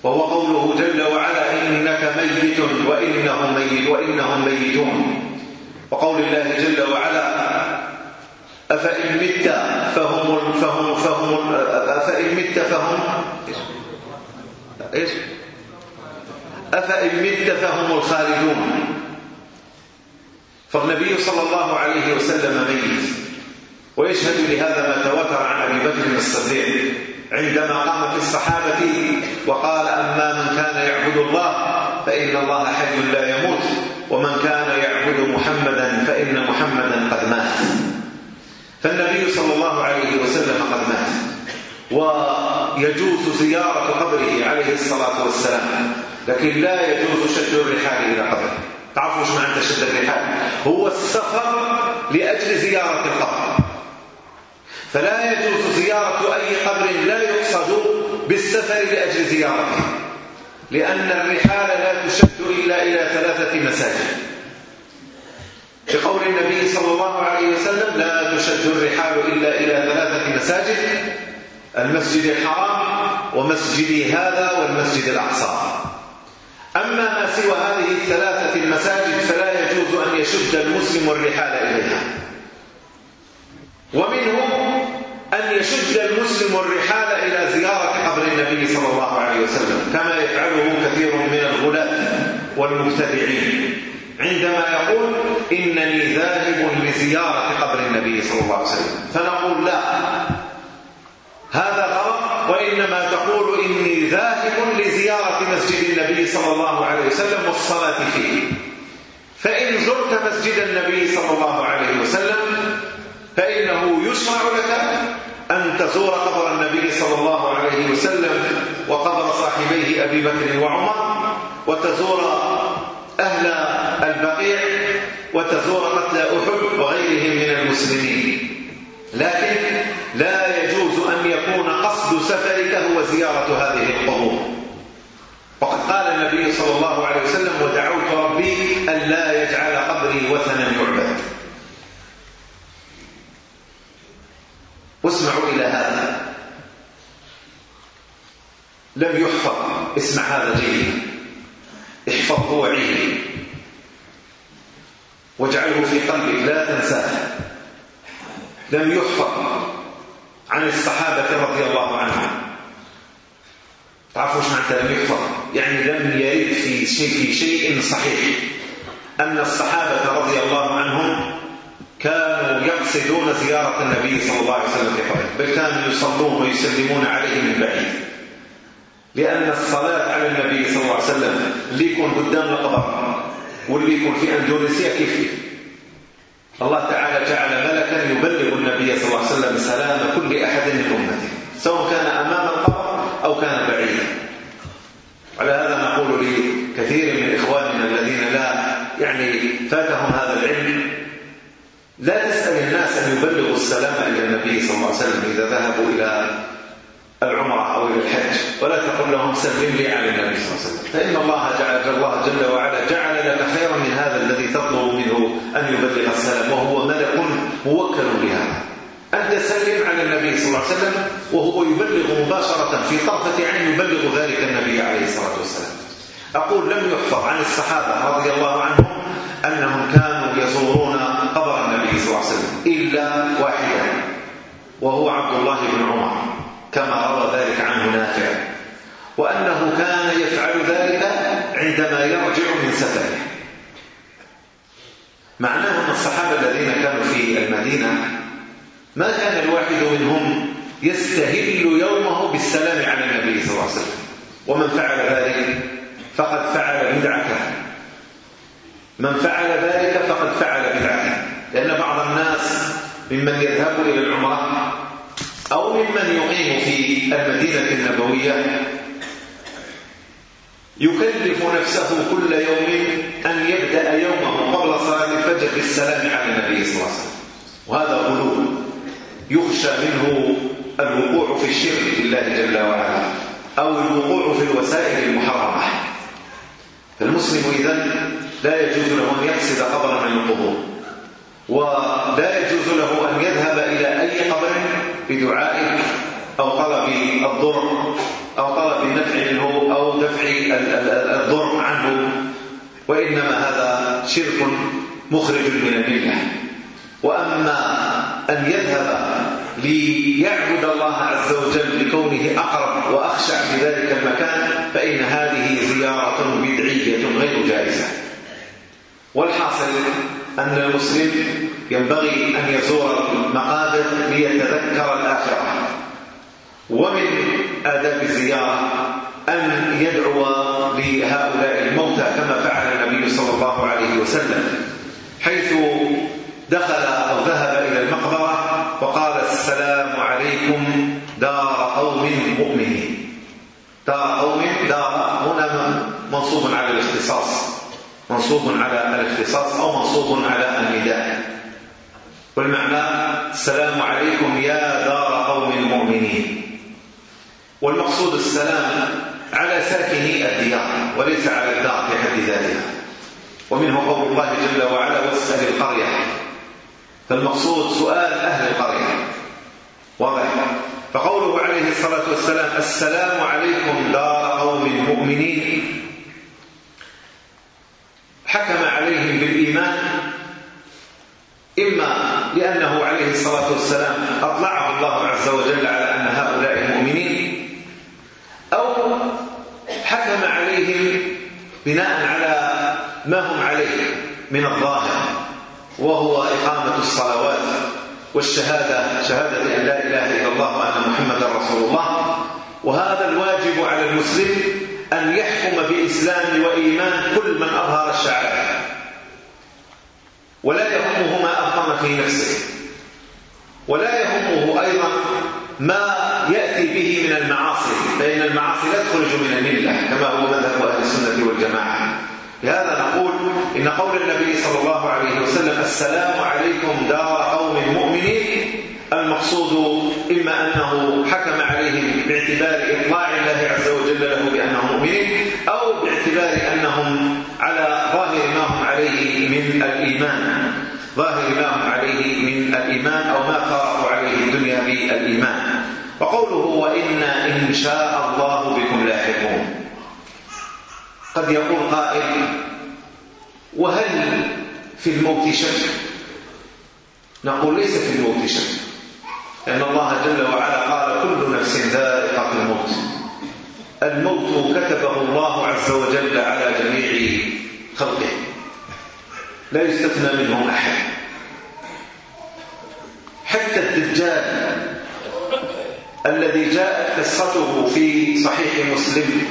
وهو قوله جل وعلا إنك ميت وإنهم, ميت وإنهم ميتون. وقول الله جل وعلا أفإن مت فهم فهم فهم أفإن مت فهم إيش؟ أفإن مت فهم الخالدون. فالنبي صلى الله عليه وسلم ميت. ويشهد لهذا ما تواتر عن أبي بكر الصديق. عندما قام في الصحابة وقال أما من كان يعبد الله فإن الله حي لا يموت ومن كان يعبد محمدا فإن محمدا قد مات. فالنبي صلى الله عليه وسلم قد مات ويجوز زيارة قبره عليه الصلاة والسلام لكن لا يجوز شد الرحال إلى قبره. تعرفوا ما عند شد الرحال؟ هو السفر لأجل زيارة القبر. فلا يجوز زيارة أي قبر لا يقصد بالسفر لأجل زيارته لأن الرحال لا تشد إلا إلى ثلاثة مساجد. بقول النبي صلى الله عليه وسلم لا تشد الرحال إلا إلى ثلاثة مساجد المسجد الحرام ومسجدي هذا والمسجد الأقصى. أما ما سوى هذه الثلاثة المساجد فلا يجوز أن يشد المسلم الرحال إليها. ومنهم أن يشد المسلم الرحال إلى زيارة قبر النبي صلى الله عليه وسلم كما يفعله كثير من الغلاة والمبتدعين. عندما يقول إنني ذاهب لزيارة قبر النبي صلى الله عليه وسلم فنقول لا. هذا غلط وإنما تقول إني ذاهب لزيارة مسجد النبي صلى الله عليه وسلم والصلاة فيه. فإن زرت مسجد النبي صلى الله عليه وسلم فإنه يسمع لك أن تزور قبر النبي صلى الله عليه وسلم وقبر صاحبيه أبي بكر وعمر وتزور أهل البقيع وتزور قتل أحب وغيرهم من المسلمين. لكن لا يجوز أن يكون قصد سفرك هو زيارة هذه القبور. وقد قال النبي صلى الله عليه وسلم ودعوت ربي أن لا يجعل قبري وثنا يعبد. لم يحفظ اسمع هذا جيدا احفظه وعيه واجعله في قلبك لا تنساه. لم يحفظ عن الصحابة رضي الله عنهم. تعرفوا معناتها لم يحفظ؟ يعني لم يرد في شيء, في شيء صحيح. أن الصحابة رضي الله عنهم كانوا يقصدون زيارة النبي صلى الله عليه وسلم في قبره. بل كانوا يصلون ويسلمون عليه من بعيد. لأن الصلاة على النبي صلى الله عليه وسلم اللي يكون قدام القبر. واللي يكون في أندونيسيا كيف الله تعالى جعل ملكا يبلغ النبي صلى الله عليه وسلم سلام كل أحد من أمته سواء كان أمام القبر أو كان بعيدا. على هذا نقول لكثير من إخواننا الذين لا يعني فاتهم هذا العلم لا تسأل الناس أن يبلغوا السلام إلى النبي صلى الله عليه وسلم إذا ذهبوا إلى العمرة أو إلى الحج ولا تقل لهم سلم لي على النبي صلى الله عليه وسلم. فإن الله جعل الله جل وعلا جعل لك خيرا من هذا الذي تطلب منه أن يبلغ السلام وهو ملك موكل بهذا أنت سلم على النبي صلى الله عليه وسلم وهو يبلغ مباشرة في طرفة عين يبلغ ذلك النبي عليه الصلاة والسلام. أقول لم يحفظ عن الصحابة رضي الله عنهم أنهم كانوا يزورون قبر النبي صلى الله عليه وسلم إلا واحدا وهو عبد الله بن عمر. كما روى ذلك عنه نافع. وأنه كان يفعل ذلك عندما يرجع من سفره. معناه أن الصحابة الذين كانوا في المدينة ما كان الواحد منهم يستهل يومه بالسلام على النبي صلى الله عليه وسلم. ومن فعل ذلك فقد فعل بدعته. من فعل ذلك فقد فعل بدعته. لأن بعض الناس ممن يذهب إلى العمرة أو ممن يقيم في المدينة النبوية. يكلف نفسه كل يوم أن يبدأ يومه قبل صلاة الفجر بالسلام على النبي صلى الله عليه وسلم. وهذا قلوب يخشى منه الوقوع في الشرك بالله جل وعلا أو الوقوع في الوسائل المحرمة. فالمسلم إذن لا يجوز له أن يقصد قبرا من القبور. ولا يجوز له أن يذهب إلى أي قبر بدعائه أو طلب الضر أو طلب النفع منه أو دفع الضر عنه وإنما هذا شرك مخرج من الملة وأما أن يذهب ليعبد الله عز وجل لكونه أقرب وأخشع بذلك المكان فإن هذه زيارة بدعية غير جائزة. والحاصل أن المسلم ينبغي أن يزور المقابر ليتذكر الآخرة. ومن آداب الزيارة أن يدعو لهؤلاء الموتى كما فعل النبي صلى الله عليه وسلم. حيث دخل أو ذهب إلى المقبرة وقال السلام عليكم دار قوم مؤمنين. دار قوم دار هنا منصوب على الاختصاص. منصوب على الاختصاص أو منصوب على النداء. والمعنى السلام عليكم يا دار قوم المؤمنين. والمقصود السلام على ساكني الديار وليس على الدار في حد ذاتها. ومنه قول الله جل وعلا واسأل القرية. فالمقصود سؤال أهل القرية. واضح؟ فقوله عليه الصلاة والسلام السلام عليكم دار قوم المؤمنين حكم عليهم بالإيمان إما لأنه عليه الصلاة والسلام أطلعه الله عز وجل على أن هؤلاء مؤمنين أو حكم عليهم بناء على ما هم عليه من الظاهر وهو إقامة الصلوات والشهادة شهادة أن لا إله إلا الله وأن محمدا رسول الله وهذا الواجب على المسلم أن يحكم بإسلام وإيمان كل من أظهر الشعائر ولا يهمه ما أقام في نفسه. ولا يهمه أيضا ما يأتي به من المعاصي فإن المعاصي لا تخرج من الملة كما هو مذهب أهل السنة والجماعة. لهذا نقول إن قول النبي صلى الله عليه وسلم السلام عليكم دار قوم مؤمنين المقصود إما أنه حكم عليهم باعتبار إطلاع الله عز وجل له بأنهم مؤمنين أو باعتبار أنهم على ظاهر ما هم عليه من الإيمان. ظاهر ما هم عليه من الإيمان أو ما قرأوا عليه الدنيا بالإيمان. وقوله وإنا إن شاء الله بكم لاحقون. قد يقول قائل وهل في الموت شك؟ نقول ليس في الموت شك. أن الله جل وعلا قال كل نفس ذائقة الموت. الموت كتبه الله عز وجل على جميع خلقه. لا يستثنى منهم أحد. حتى الدجال الذي جاءت قصته في صحيح مسلم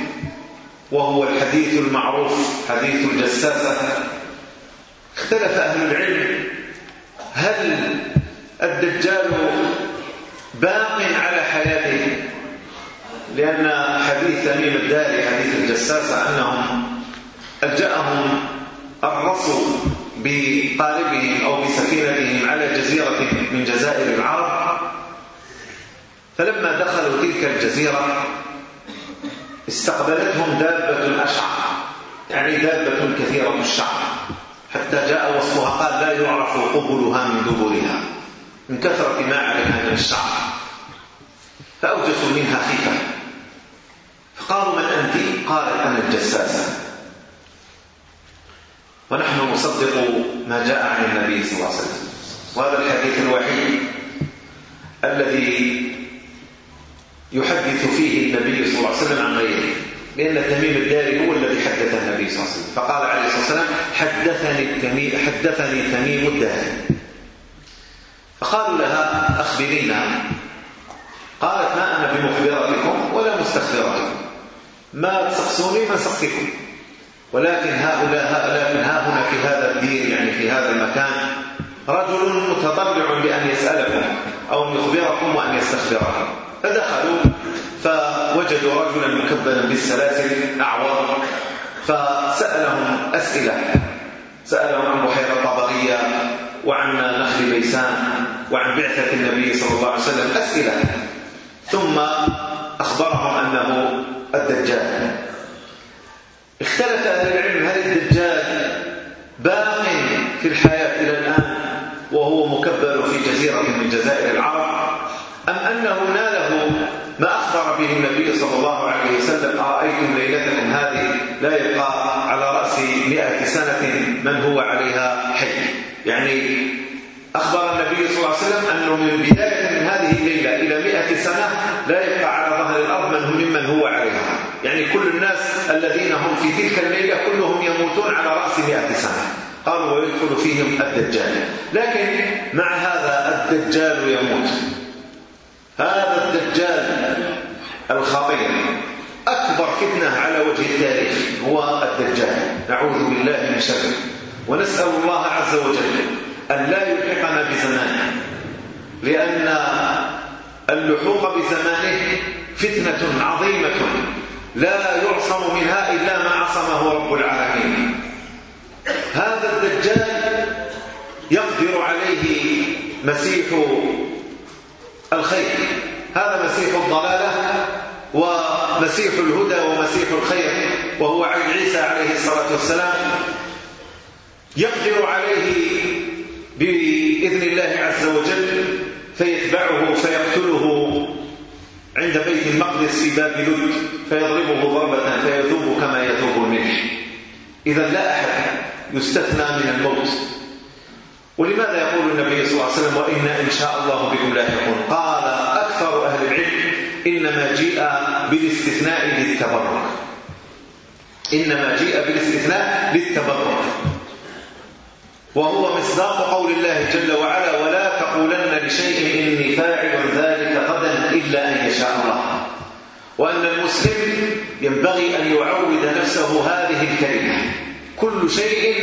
وهو الحديث المعروف حديث الجساسة. اختلف أهل العلم هل الدجال باق على حياته لأن حديث تميم الداري حديث الجساسة أنهم ألجأهم الرسل بقاربهم أو بسفينتهم على جزيرة من جزائر العرب. فلما دخلوا تلك الجزيرة استقبلتهم دابة الأشعر يعني دابة كثيرة الشعر حتى جاء وصفها قال لا يعرف قبلها من دبرها. من كثرة ما على هذا الشعب فأوجسوا منها خيفة. فقالوا من أنت؟ قال أنا الجساسة ونحن نصدق ما جاء عن النبي صلى الله عليه وسلم. وهذا الحديث الوحيد الذي يحدث فيه النبي صلى الله عليه وسلم عن غيره لأن التميم الداري هو الذي حدث النبي صلى الله عليه وسلم. فقال عليه الصلاة والسلام حدثني التميم حدثني تميم الداري. قالوا لها أخبرينا. قالت ما أنا بمخبرتكم ولا مستخبرتكم ما تسقسوني ما سقسكم ولكن هؤلاء هؤلاء من ها هنا في هذا الدير يعني في هذا المكان رجل متطلع بأن يسألكم أو أن يخبركم وأن يستخبركم. فدخلوا فوجدوا رجلا مكبلا بالسلاسل أعور فسألهم أسئلة. سألهم عن بحيرة طبرية وعن نخل بيسان. وعن بعثة النبي صلى الله عليه وسلم أسئلة. ثم أخبرهم أنه الدجال. اختلف أهل العلم هل الدجال باق في الحياة إلى الآن وهو مكبر في جزيرة من جزائر العرب أم أنه ناله ما أخبر به النبي صلى الله عليه وسلم؟ أرأيتم ليلتكم هذه لا يبقى على رأس مئة سنة من هو عليها حي يعني أخبر النبي صلى الله عليه وسلم أنه من بداية من هذه الليلة إلى مئة سنة لا يبقى على ظهر الأرض من ممن هو عليها. يعني كل الناس الذين هم في تلك الليلة كلهم يموتون على رأس مئة سنة. قالوا ويدخل فيهم الدجال. لكن مع هذا الدجال يموت. هذا الدجال الخطير. أكبر فتنة على وجه التاريخ هو الدجال. نعوذ بالله من شره ونسأل الله عز وجل أن لا يلحقنا بزمانه لأن اللحوق بزمانه فتنة عظيمة لا يعصم منها إلا ما عصمه رب العالمين. هذا الدجال يقدر عليه مسيح الخير. هذا مسيح الضلالة ومسيح الهدى ومسيح الخير وهو عيسى عليه الصلاة والسلام. يقدر عليه بإذن الله عز وجل فيتبعه فيقتله عند بيت المقدس في باب لد فيضربه ضربة فيذوب كما يذوب الملح. إذا لا أحد يستثنى من الموت. ولماذا يقول النبي صلى الله عليه وسلم وإنا إن شاء الله بكم لاحقون؟ قال أكثر أهل العلم إنما جيء بالاستثناء للتبرك. إنما جيء بالاستثناء للتبرك. وهو مصداق قول الله جل وعلا ولا تقولن لشيء إني فاعل ذلك غدا إلا أن يشاء الله. وأن المسلم ينبغي أن يعود نفسه هذه الكلمة. كل شيء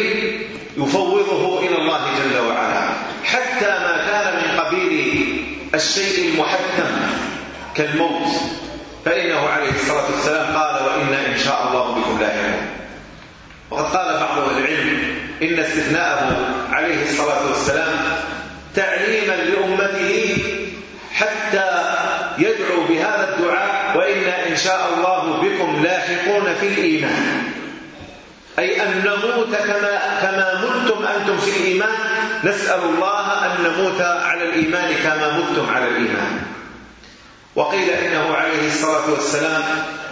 يفوضه إلى الله جل وعلا. حتى ما كان من قبيل الشيء المحتم كالموت. فإنه عليه الصلاة والسلام قال وإنا إن شاء الله بكم لاحقون وقد قال بعض إن استثناءه عليه الصلاة والسلام تعليما لأمته حتى يدعو بهذا الدعاء وإنا إن شاء الله بكم لاحقون في الإيمان. أي أن نموت كما, كما متم أنتم في الإيمان. نسأل الله أن نموت على الإيمان كما متم على الإيمان. وقيل إنه عليه الصلاة والسلام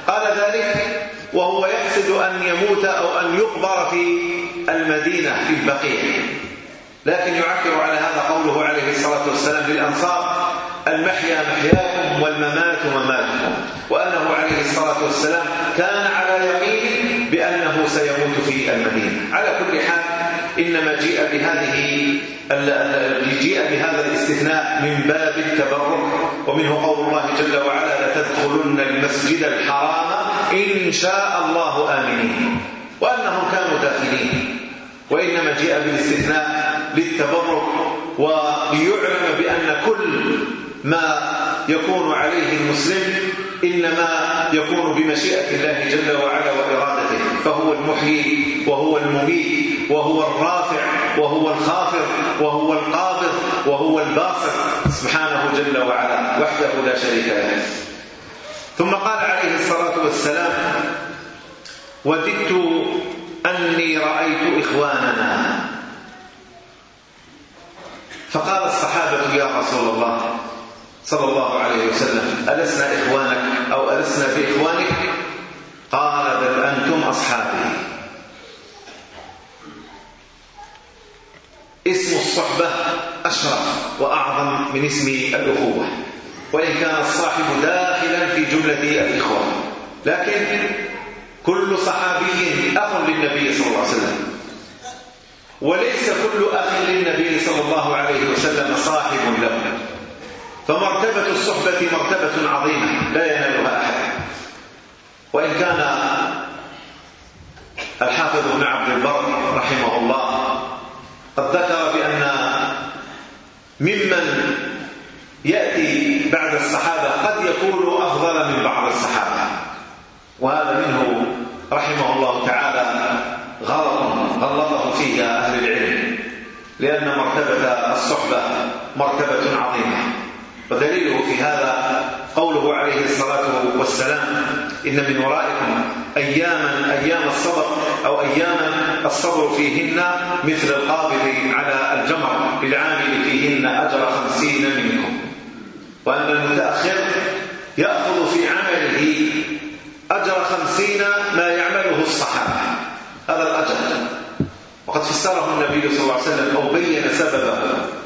قال ذلك وهو يقصد أن يموت أو أن يقبر في المدينة في البقيع. لكن يعكر على هذا قوله عليه الصلاة والسلام للأنصار المحيا محياكم والممات مماتكم. وأنه عليه الصلاة والسلام كان على يقين بأنه سيموت في المدينة. على كل حال إنما جاء بهذه جاء بهذا الاستثناء من باب التبرك. ومنه قول الله جل وعلا لتدخلن المسجد الحرام إن شاء الله آمنين وأنهم كانوا داخلين. وإنما جاء بالاستثناء للتبرك وليعلم بأن كل ما يكون عليه المسلم إنما يكون بمشيئة الله جل وعلا وإرادته. فهو المحيي وهو المميت وهو الرافع وهو الخافر وهو القابض وهو الباصر سبحانه جل وعلا وحده لا شريك له. ثم قال عليه الصلاة والسلام وددت أني رأيت إخواننا. فقال الصحابة يا رسول الله صلى الله عليه وسلم ألسنا إخوانك أو ألسنا بإخوانك قال بل أنتم أصحابي. اسم الصحبة أشرف وأعظم من اسم الأخوة. وإن كان الصاحب داخلا في جملة الإخوة لكن كل صحابي أخ للنبي صلى الله عليه وسلم. وليس كل أخ للنبي صلى الله عليه وسلم صاحب له. فمرتبة الصحبة مرتبة عظيمة. لا ينالها أحد. وإن كان الحافظ بن عبد البر رحمه الله قد ذكر بأن ممن يأتي بعد الصحابة قد يكون أفضل من بعض الصحابة. وهذا منه رحمه الله تعالى غلط غلطه فيه أهل العلم لأن مرتبة الصحبة مرتبة عظيمة. ودليله في هذا قوله عليه الصلاة والسلام إن من ورائكم أياما أيام الصبر أو أياما الصبر فيهن مثل القابض على الجمر للعامل فيهن أجر خمسين منكم. وأن المتأخر يأخذ في عمله أجر خمسين ما يعمله الصحابة. هذا الأجر. وقد فسره النبي صلى الله عليه وسلم أو بين سببه.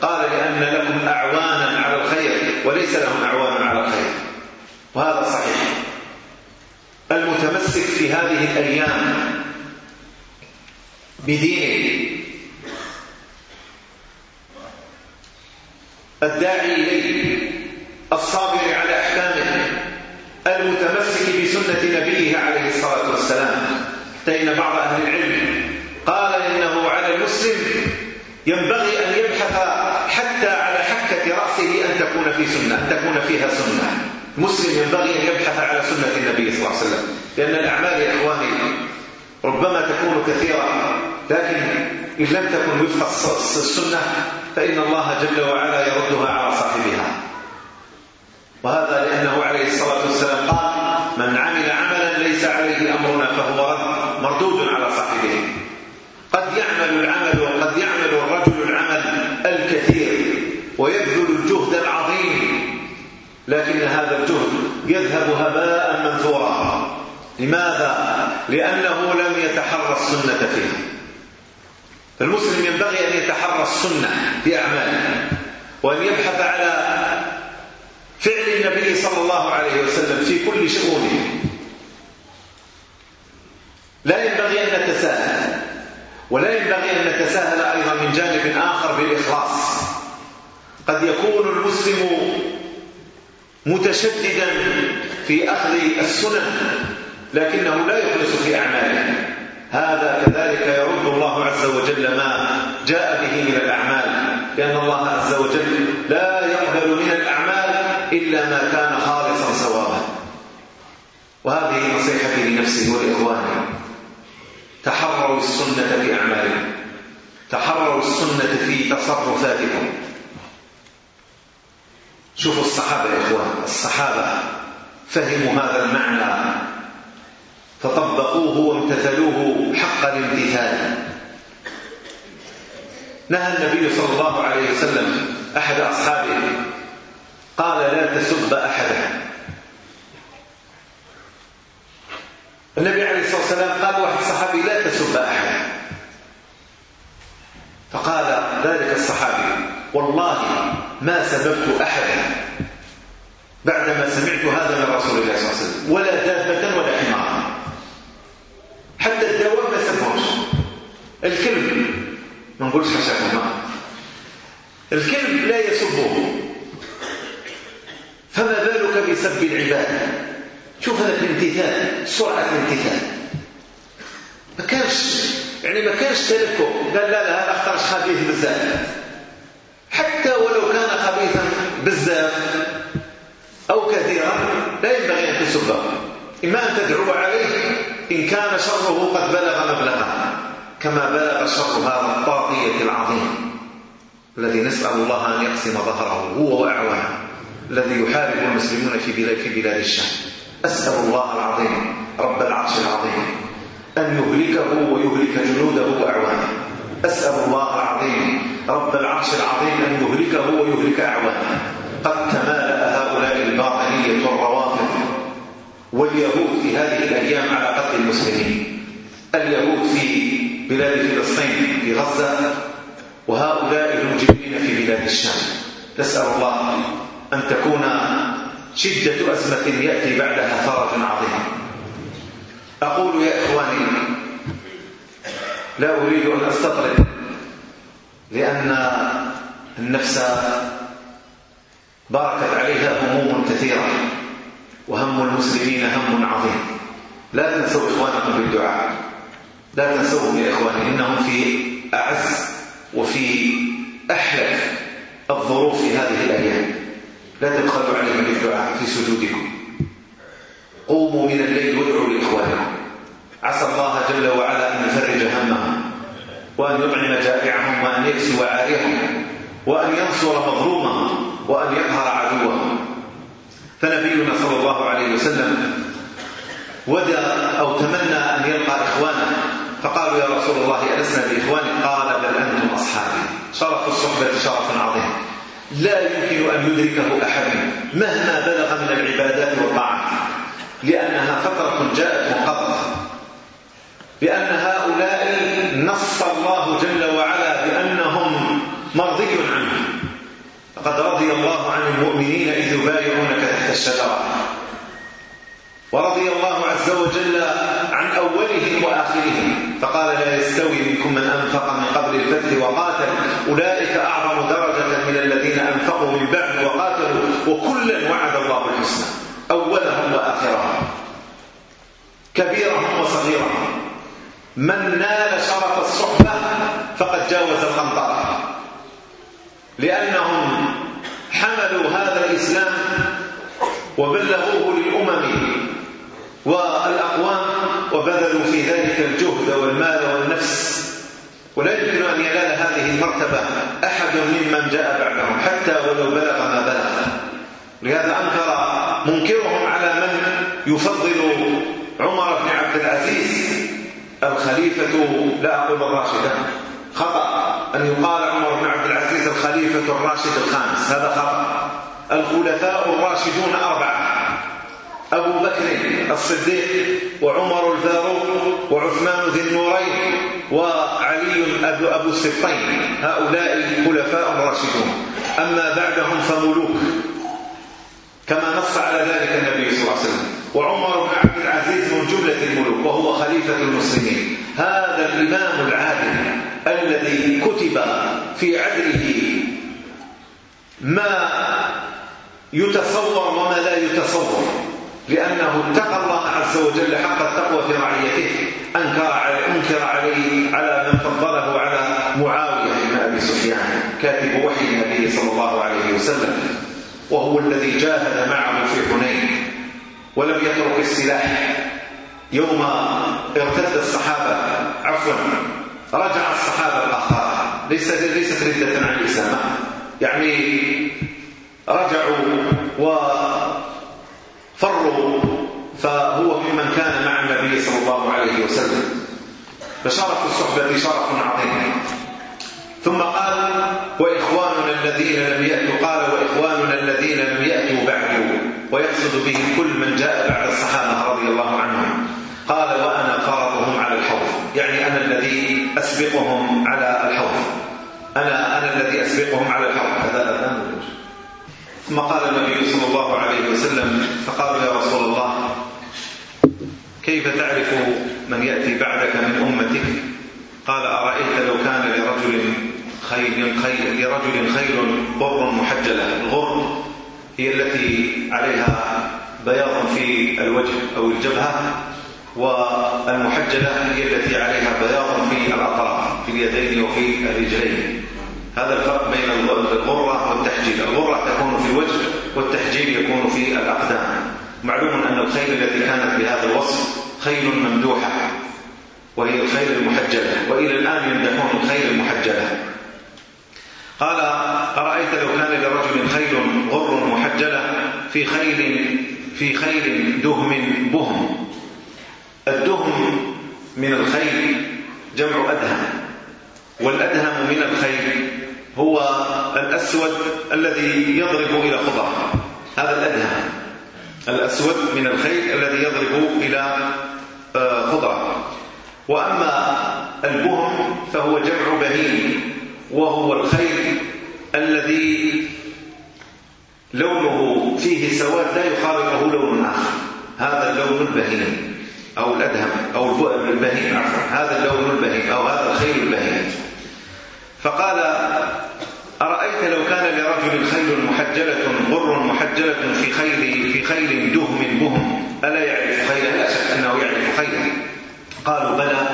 قال لأن لكم أعوانا على الخير وليس لهم أعوان على الخير. وهذا صحيح. المتمسك في هذه الأيام بدينه. الداعي إليه. الصابر على أحكامه المتمسك بسنة نبيه عليه الصلاة والسلام. تين بعض أهل العلم قال إنه على المسلم ينبغي أن يبحث حتى على حكة رأسه أن تكون في سنة أن تكون فيها سنة. مسلم ينبغي أن يبحث على سنة النبي صلى الله عليه وسلم. لأن الأعمال يا إخواني ربما تكون كثيرة لكن إن لم تكن وفق السنة فإن الله جل وعلا يردها على صاحبها. وهذا لأنه عليه الصلاة والسلام قال من عمل عملا ليس عليه أمرنا فهو رد مردود على صاحبه. قد يعمل العمل وقد يعمل الرجل العمل الكثير ويبذل الجهد العظيم لكن هذا الجهد يذهب هباء منثورا. لماذا؟ لأنه لم يتحرى السنة فيه. فالمسلم ينبغي أن يتحرى السنة بأعماله وأن يبحث على فعل النبي صلى الله عليه وسلم في كل شؤونه. لا ينبغي أن نتساهل ولا ينبغي أن نتساهل أيضا من جانب آخر بالإخلاص. قد يكون المسلم متشددا في أخذ السنن لكنه لا يخلص في أعماله. إلا ما كان خالصا صوابا. وهذه نصيحتي لنفسي ولإخواني. تحرروا السنة في أعمالكم. تحرروا السنة في تصرفاتكم. شوفوا الصحابة يا إخوان. الصحابة فهموا هذا المعنى. فطبقوه وامتثلوه حق الامتثال. نهى النبي صلى الله عليه وسلم أحد أصحابه قال لا تسب أحدا. النبي عليه الصلاة والسلام قال واحد الصحابي لا تسب أحدا. فقال ذلك الصحابي والله ما سببت أحدا. بعدما سمعت هذا من رسول الله صلى الله عليه وسلم ولا دابة ولا حمار. حتى الدواب ما سبهمش الكلب ما نقولش حشاكم الكلب لا يسبه. فما بالك بسب العباد؟ شوف هذا الامتثال سرعة الامتثال. ما كانش يعني ما كانش تلفه قال لا لا هذا أخطر خبيث بزاف. حتى ولو كان خبيثا بزاف أو كثيرا لا ينبغي أن تسبه. إما أن تدعو عليه إن كان شره قد بلغ مبلغه كما بلغ شر هذا الطاغية العظيم الذي نسأل الله أن يقسم ظهره هو وأعوانه. الذي يحارب المسلمون في بلاد في بلاد الشام. أسأل الله العظيم رب العرش العظيم أن يهلكه ويهلك جنوده وأعوانه. أسأل الله العظيم رب العرش العظيم أن يهلكه ويهلك أعوانه. قد تمالأ هؤلاء الباطنية الروافض واليهود في هذه الأيام على قتل المسلمين. اليهود في بلاد فلسطين في غزة وهؤلاء المجرمين في بلاد الشام. نسأل الله أن تكون شدة أزمة يأتي بعدها ثارة عظيمة أقول يا إخواني لا أريد أن أستطرد لأن النفس باركت عليها هموم كثيرة وهم المسلمين هم عظيم. لا تنسوا إخوانكم بالدعاء لا تنسوهم يا إخواني إنهم في أعز وفي أحلف الظروف في هذه الأيام. لا تبخلوا عليهم بالدعاء في سجودكم. قوموا من الليل وادعوا لإخوانكم. عسى الله جل وعلا أن يفرج همهم وأن يطعم جائعهم وأن يكسو عاريهم وأن ينصر مظلومهم وأن يقهر عدوهم. فنبينا صلى الله عليه وسلم ودى أو تمنى أن يلقى إخوانه فقالوا يا رسول الله ألسنا بإخوانك؟ قال بل أنتم أصحابي. شرف الصحبة شرف عظيم لا يمكن أن يدركه أحد مهما بلغ من العبادات والطاعات لأنها فترة جاءت مقررة لأن هؤلاء نص الله جل وعلا بأنهم مرضي عنه لقد رضي الله عن المؤمنين إذ يبايعونك تحت الشجرة. ورضي الله عز وجل عن أولهم وآخرهم. فقال لا يستوي منكم من أنفق من قبل الفتح وقاتل. أولئك أعظم درجة من الذين أنفقوا من بعد وقاتلوا وكلا وعد الله الحسنى. أولهم وآخرهم. كبيرهم وصغيرهم. من نال شرف الصحبة فقد جاوز القنطرة لأنهم حملوا هذا الإسلام وبلغوه للأمم والأقوام وبذلوا في ذلك الجهد والمال والنفس. ولا يمكن أن ينال هذه المرتبة أحد ممن جاء بعدهم حتى ولو بلغ ما بلغ. لهذا أنكر منكرهم على من يفضل عمر بن عبد العزيز الخليفة لا أقول الراشدة. خطأ أن يقال عمر بن عبد العزيز الخليفة الراشد الخامس. هذا خطأ. الخلفاء الراشدون أربعة. بكر الصديق وعمر الفاروق وعثمان ذي النورين وعلي أبو, أبو السبطين. هؤلاء خلفاء راشدون أما بعدهم فملوك. كما نص على ذلك النبي صلى الله عليه وسلم. وعمر بن عبد العزيز من جملة الملوك وهو خليفة المسلمين. هذا الإمام العادل الذي كتب في عدله ما يتصور وما لا يتصور. لأنه اتقى الله عز وجل حق التقوى في رعيته أنكر عليه, أنكر عليه على من فضله على معاوية بن أبي سفيان كاتب وحي النبي صلى الله عليه وسلم وهو الذي جاهد معه في حنين ولم يترك السلاح. يوم ارتد الصحابة عفوا رجع الصحابة الآخر ليست ليست ردة عن الإسلام. يعني رجعوا و فره فهو ممن كان مع النبي صلى الله عليه وسلم. فشرف الصحبة شرف عظيم. ثم قال وإخواننا الذين لم يأتوا. قال وإخواننا الذين لم يأتوا بعد. ويقصد بهم كل من جاء بعد الصحابة رضي الله عنهم. قال وأنا فارضهم على الحوض. يعني أنا الذي أسبقهم على الحوض. أنا أنا الذي أسبقهم على الحوض. هذا ثم قال النبي صلى الله عليه وسلم فقالوا يا رسول الله كيف تعرف من يأتي بعدك من أمتك؟ قال أرأيت لو كان لرجل خيل, خير لرجل خيل بر محجلة الغر هي التي عليها بياض في الوجه أو الجبهة والمحجلة هي التي عليها بياض في الأطراف في اليدين وفي الرجلين. هذا الفرق بين الغرة والتحجيل الغرة تكون في الوجه والتحجيل يكون في الأقدام. معلوم أن الخيل التي كانت بهذا الوصف خيل ممدوحة وهي الخيل المحجلة. وإلى الآن يمدحون الخيل المحجلة. قال أرأيت لو كان لرجل خيل غر محجلة في خيل في خيل دهم بهم. الدهم من الخيل جمع أدهم والأدهم من الخيل هو الأسود الذي يضرب إلى خضر. هذا الأدهى الأسود من الخيل الذي يضرب إلى آه، خضر. وأما البهم فهو جمع بهيم وهو الخيل الذي لونه فيه سواد لا يخالطه لون آخر. هذا اللون البهيم أو الأدهم أو البهيم عفوا هذا اللون البهيم أو هذا الخيل البهيم فقال أرأيت لو كان لرجل خيل محجلة غر محجلة في خيل في خيل دهم بهم ألا يعرف خيلا؟ لا شك أنه يعرف خيلا. قالوا بلى.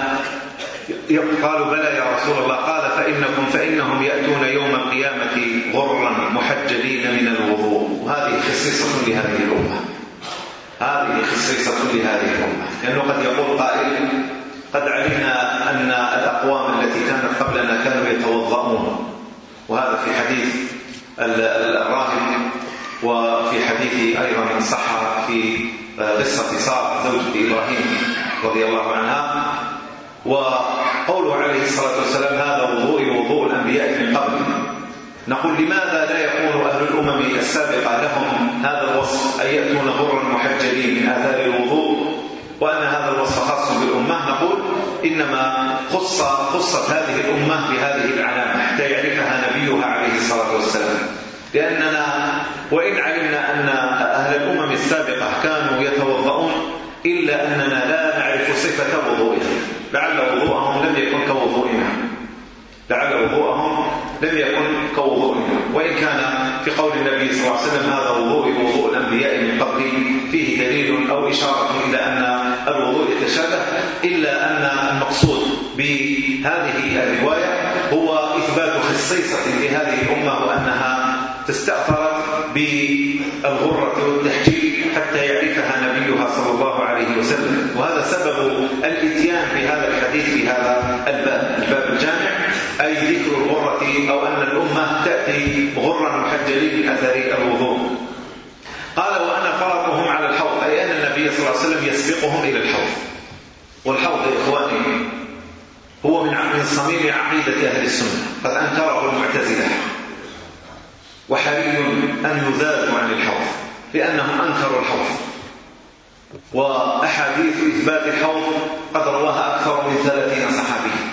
قالوا بلى يا رسول الله. قال فإنكم فإنهم يأتون يوم القيامة غرا محجلين من الغرور. وهذه خصيصة لهذه الأمة. هذه خصيصة لهذه الأمة. لأنه قد يقول قائل قد علمنا أن الأقوام التي كانت قبلنا كانوا يتوضأون. وهذا في حديث الراهب وفي حديث أيضا صح في آه، قصة صار زوجة إبراهيم رضي الله عنها. وقوله عليه الصلاة والسلام هذا وضوء وضوء الأنبياء من قبل. نقول لماذا لا يقول أهل الأمم السابقة لهم هذا الوصف؟ أن يأتون غرا محجلين من آثار الوضوء؟ وأن هذا الوصف خاص إنما خص خصت هذه الأمة بهذه العلامة حتى يعرفها نبيها عليه الصلاة والسلام. لأننا وإن علمنا أن أهل الأمم السابقة كانوا يتوضؤون إلا أننا لا نعرف صفة وضوئهم. لعل وضوءهم لم يكن كوضوئنا. لعل وضوءهم لم يكن كوضوء وإن كان في قول النبي صلى الله عليه وسلم هذا وضوء وضوء الأنبياء من قبله فيه دليل أو إشارة إلى أن الوضوء يتشابه إلا أن المقصود بهذه الرواية هو إثبات خصيصة لهذه الأمة وأنها تستأثرت بالغرة والتحجيل حتى يعرفها نبيها صلى الله عليه وسلم. وهذا سبب الإتيان بهذا الحديث في هذا الباب الباب الجامع. أي ذكر الغرة أو أن الأمة تأتي غرا محجلي بأثر الوضوء قال وأنا فرقهم على الحوض أي أن النبي صلى الله عليه وسلم يسبقهم إلى الحوض. والحوض يا إخواني هو من من صميم عقيدة أهل السنة قد أنكره المعتزلة. وحري أن يذاب عن الحوض لأنهم أنكروا الحوض. وأحاديث إثبات الحوض قد رواها أكثر من ثلاثين صحابي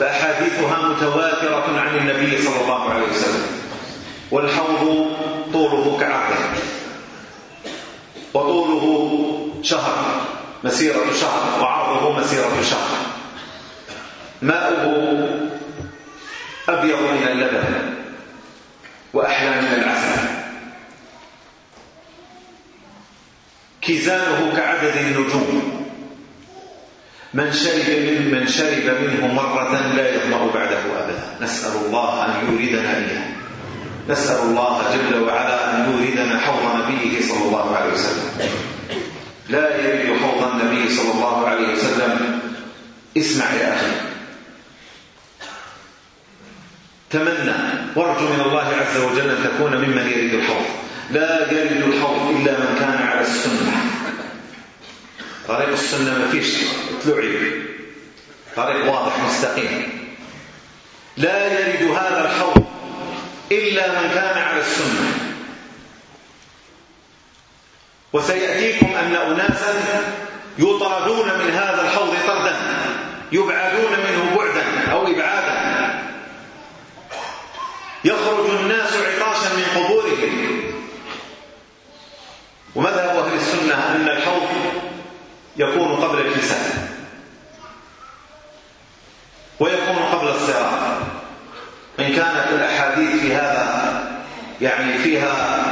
فأحاديثها متواترة عن النبي صلى الله عليه وسلم. والحوض طوله كعقل وطوله شهر مسيرة شهر وعرضه مسيرة شهر. ماؤه أبيض من اللبن وأحلى من العسل. كيزانه كعدد النجوم. من شرب من من شرب منه مرة لا يظمأ بعده أبدا. نسأل الله أن يوردنا إياه. نسأل الله جل وعلا أن يوردنا حوض نبيه صلى الله عليه وسلم. لا يريد حوض النبي صلى الله عليه وسلم. اسمع يا أخي. تمنى. وارجو من الله عز وجل أن تكون ممن يريد الحوض. لا يريد الحوض إلا من كان على السنة. طريق السنة ما فيش. اطلعي طريق واضح مستقيم. لا يرد هذا الحوض إلا من كان على السنة. وسيأتيكم أن أناسا يطردون من هذا الحوض طردا يبعدون منه بعدا أو إبعادا. يخرج الناس عطاشا من قبورهم. ومذهب أهل السنة أن يكون قبل الكساء. ويكون قبل الصراع. إن كانت الأحاديث في هذا يعني فيها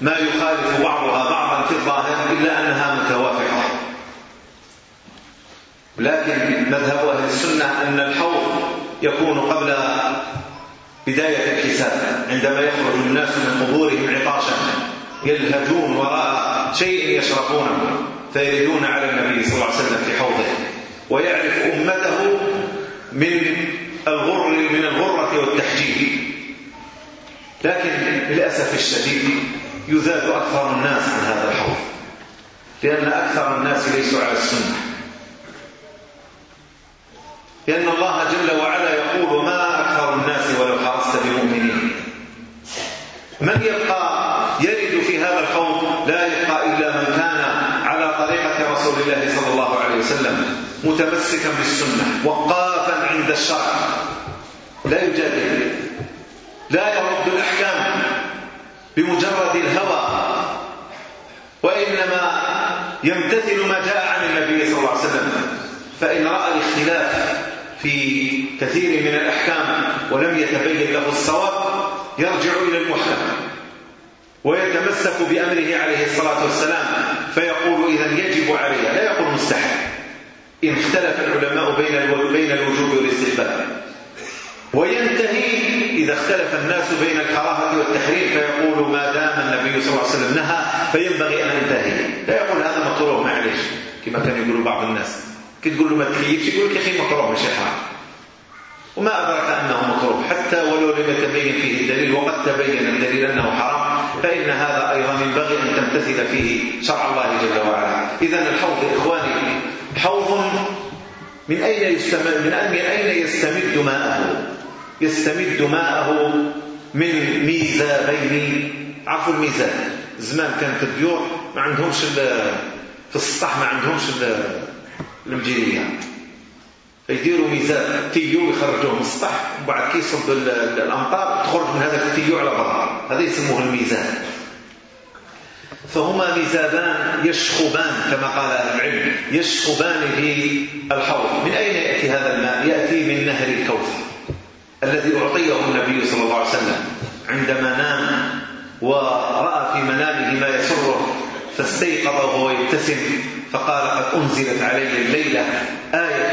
ما يخالف بعضها بعضا في الظاهر إلا أنها متوافقة. لكن مذهب أهل السنة أن الحوض يكون قبل بداية الحساب عندما يخرج الناس من قبورهم عطاشا يلهجون وراء شيء يشربونه فيردون على النبي صلى الله عليه وسلم في حوضه ويعرف أمته من الغر من الغرة والتحجيب. لكن للأسف الشديد يزاد أكثر الناس عن هذا الحوض لأن أكثر الناس ليسوا على السنة. لأن الله جل وعلا يقول ما أكثر الناس ولو حرصت بمؤمنين. من يبقى يرد في هذا الحوض لا يبقى الله صلى الله عليه وسلم متمسكا بالسنة وقافا عند الشرع. لا يجادل لا يرد الأحكام بمجرد الهوى وإنما يمتثل ما جاء عن النبي صلى الله عليه وسلم. فإن رأى الاختلاف في كثير من الأحكام ولم يتبين له الصواب يرجع إلى المحكم ويتمسك بأمره عليه الصلاة والسلام فيقول إذا يجب عليها لا يقول مستحب. إن اختلف العلماء بين بين الوجوب والاستحباب. وينتهي إذا اختلف الناس بين الكراهة والتحريم فيقول ما دام النبي صلى الله عليه وسلم نهى فينبغي أن أنتهي لا يقول هذا مكروه معلش كما كان يقول بعض الناس. كي تقول له ما تكيفش يقول لك يا أخي مكروه مش حرام وما أدرك أنه مكروه حتى ولو لم يتبين فيه الدليل وقد تبين الدليل أنه حرام. فإن هذا أيضا ينبغي أن تمتثل فيه شرع الله جل وعلا. إذا الحوض إخواني حوض من أين يستمد من أين يستمد ماءه؟ يستمد ماءه من ميزابين. عفوا الميزة زمان كانت الديور ما عندهمش في السطح ما عندهمش المجيرية. يديروا ميزاب. tuyau يخرجوه من السطح وبعد كي يصب الامطار تخرج من هذاك ال tuyau على برا هذا يسموه الميزاب. فهما ميزابان يشخبان كما قال أهل العلم. يشخبان في الحوض. من أين يأتي هذا الماء؟ يأتي من نهر الكوثر الذي أعطيه النبي صلى الله عليه وسلم. عندما نام ورأى في منامه ما يسره فاستيقظ وهو يبتسم فقال قد أنزلت علي الليلة آية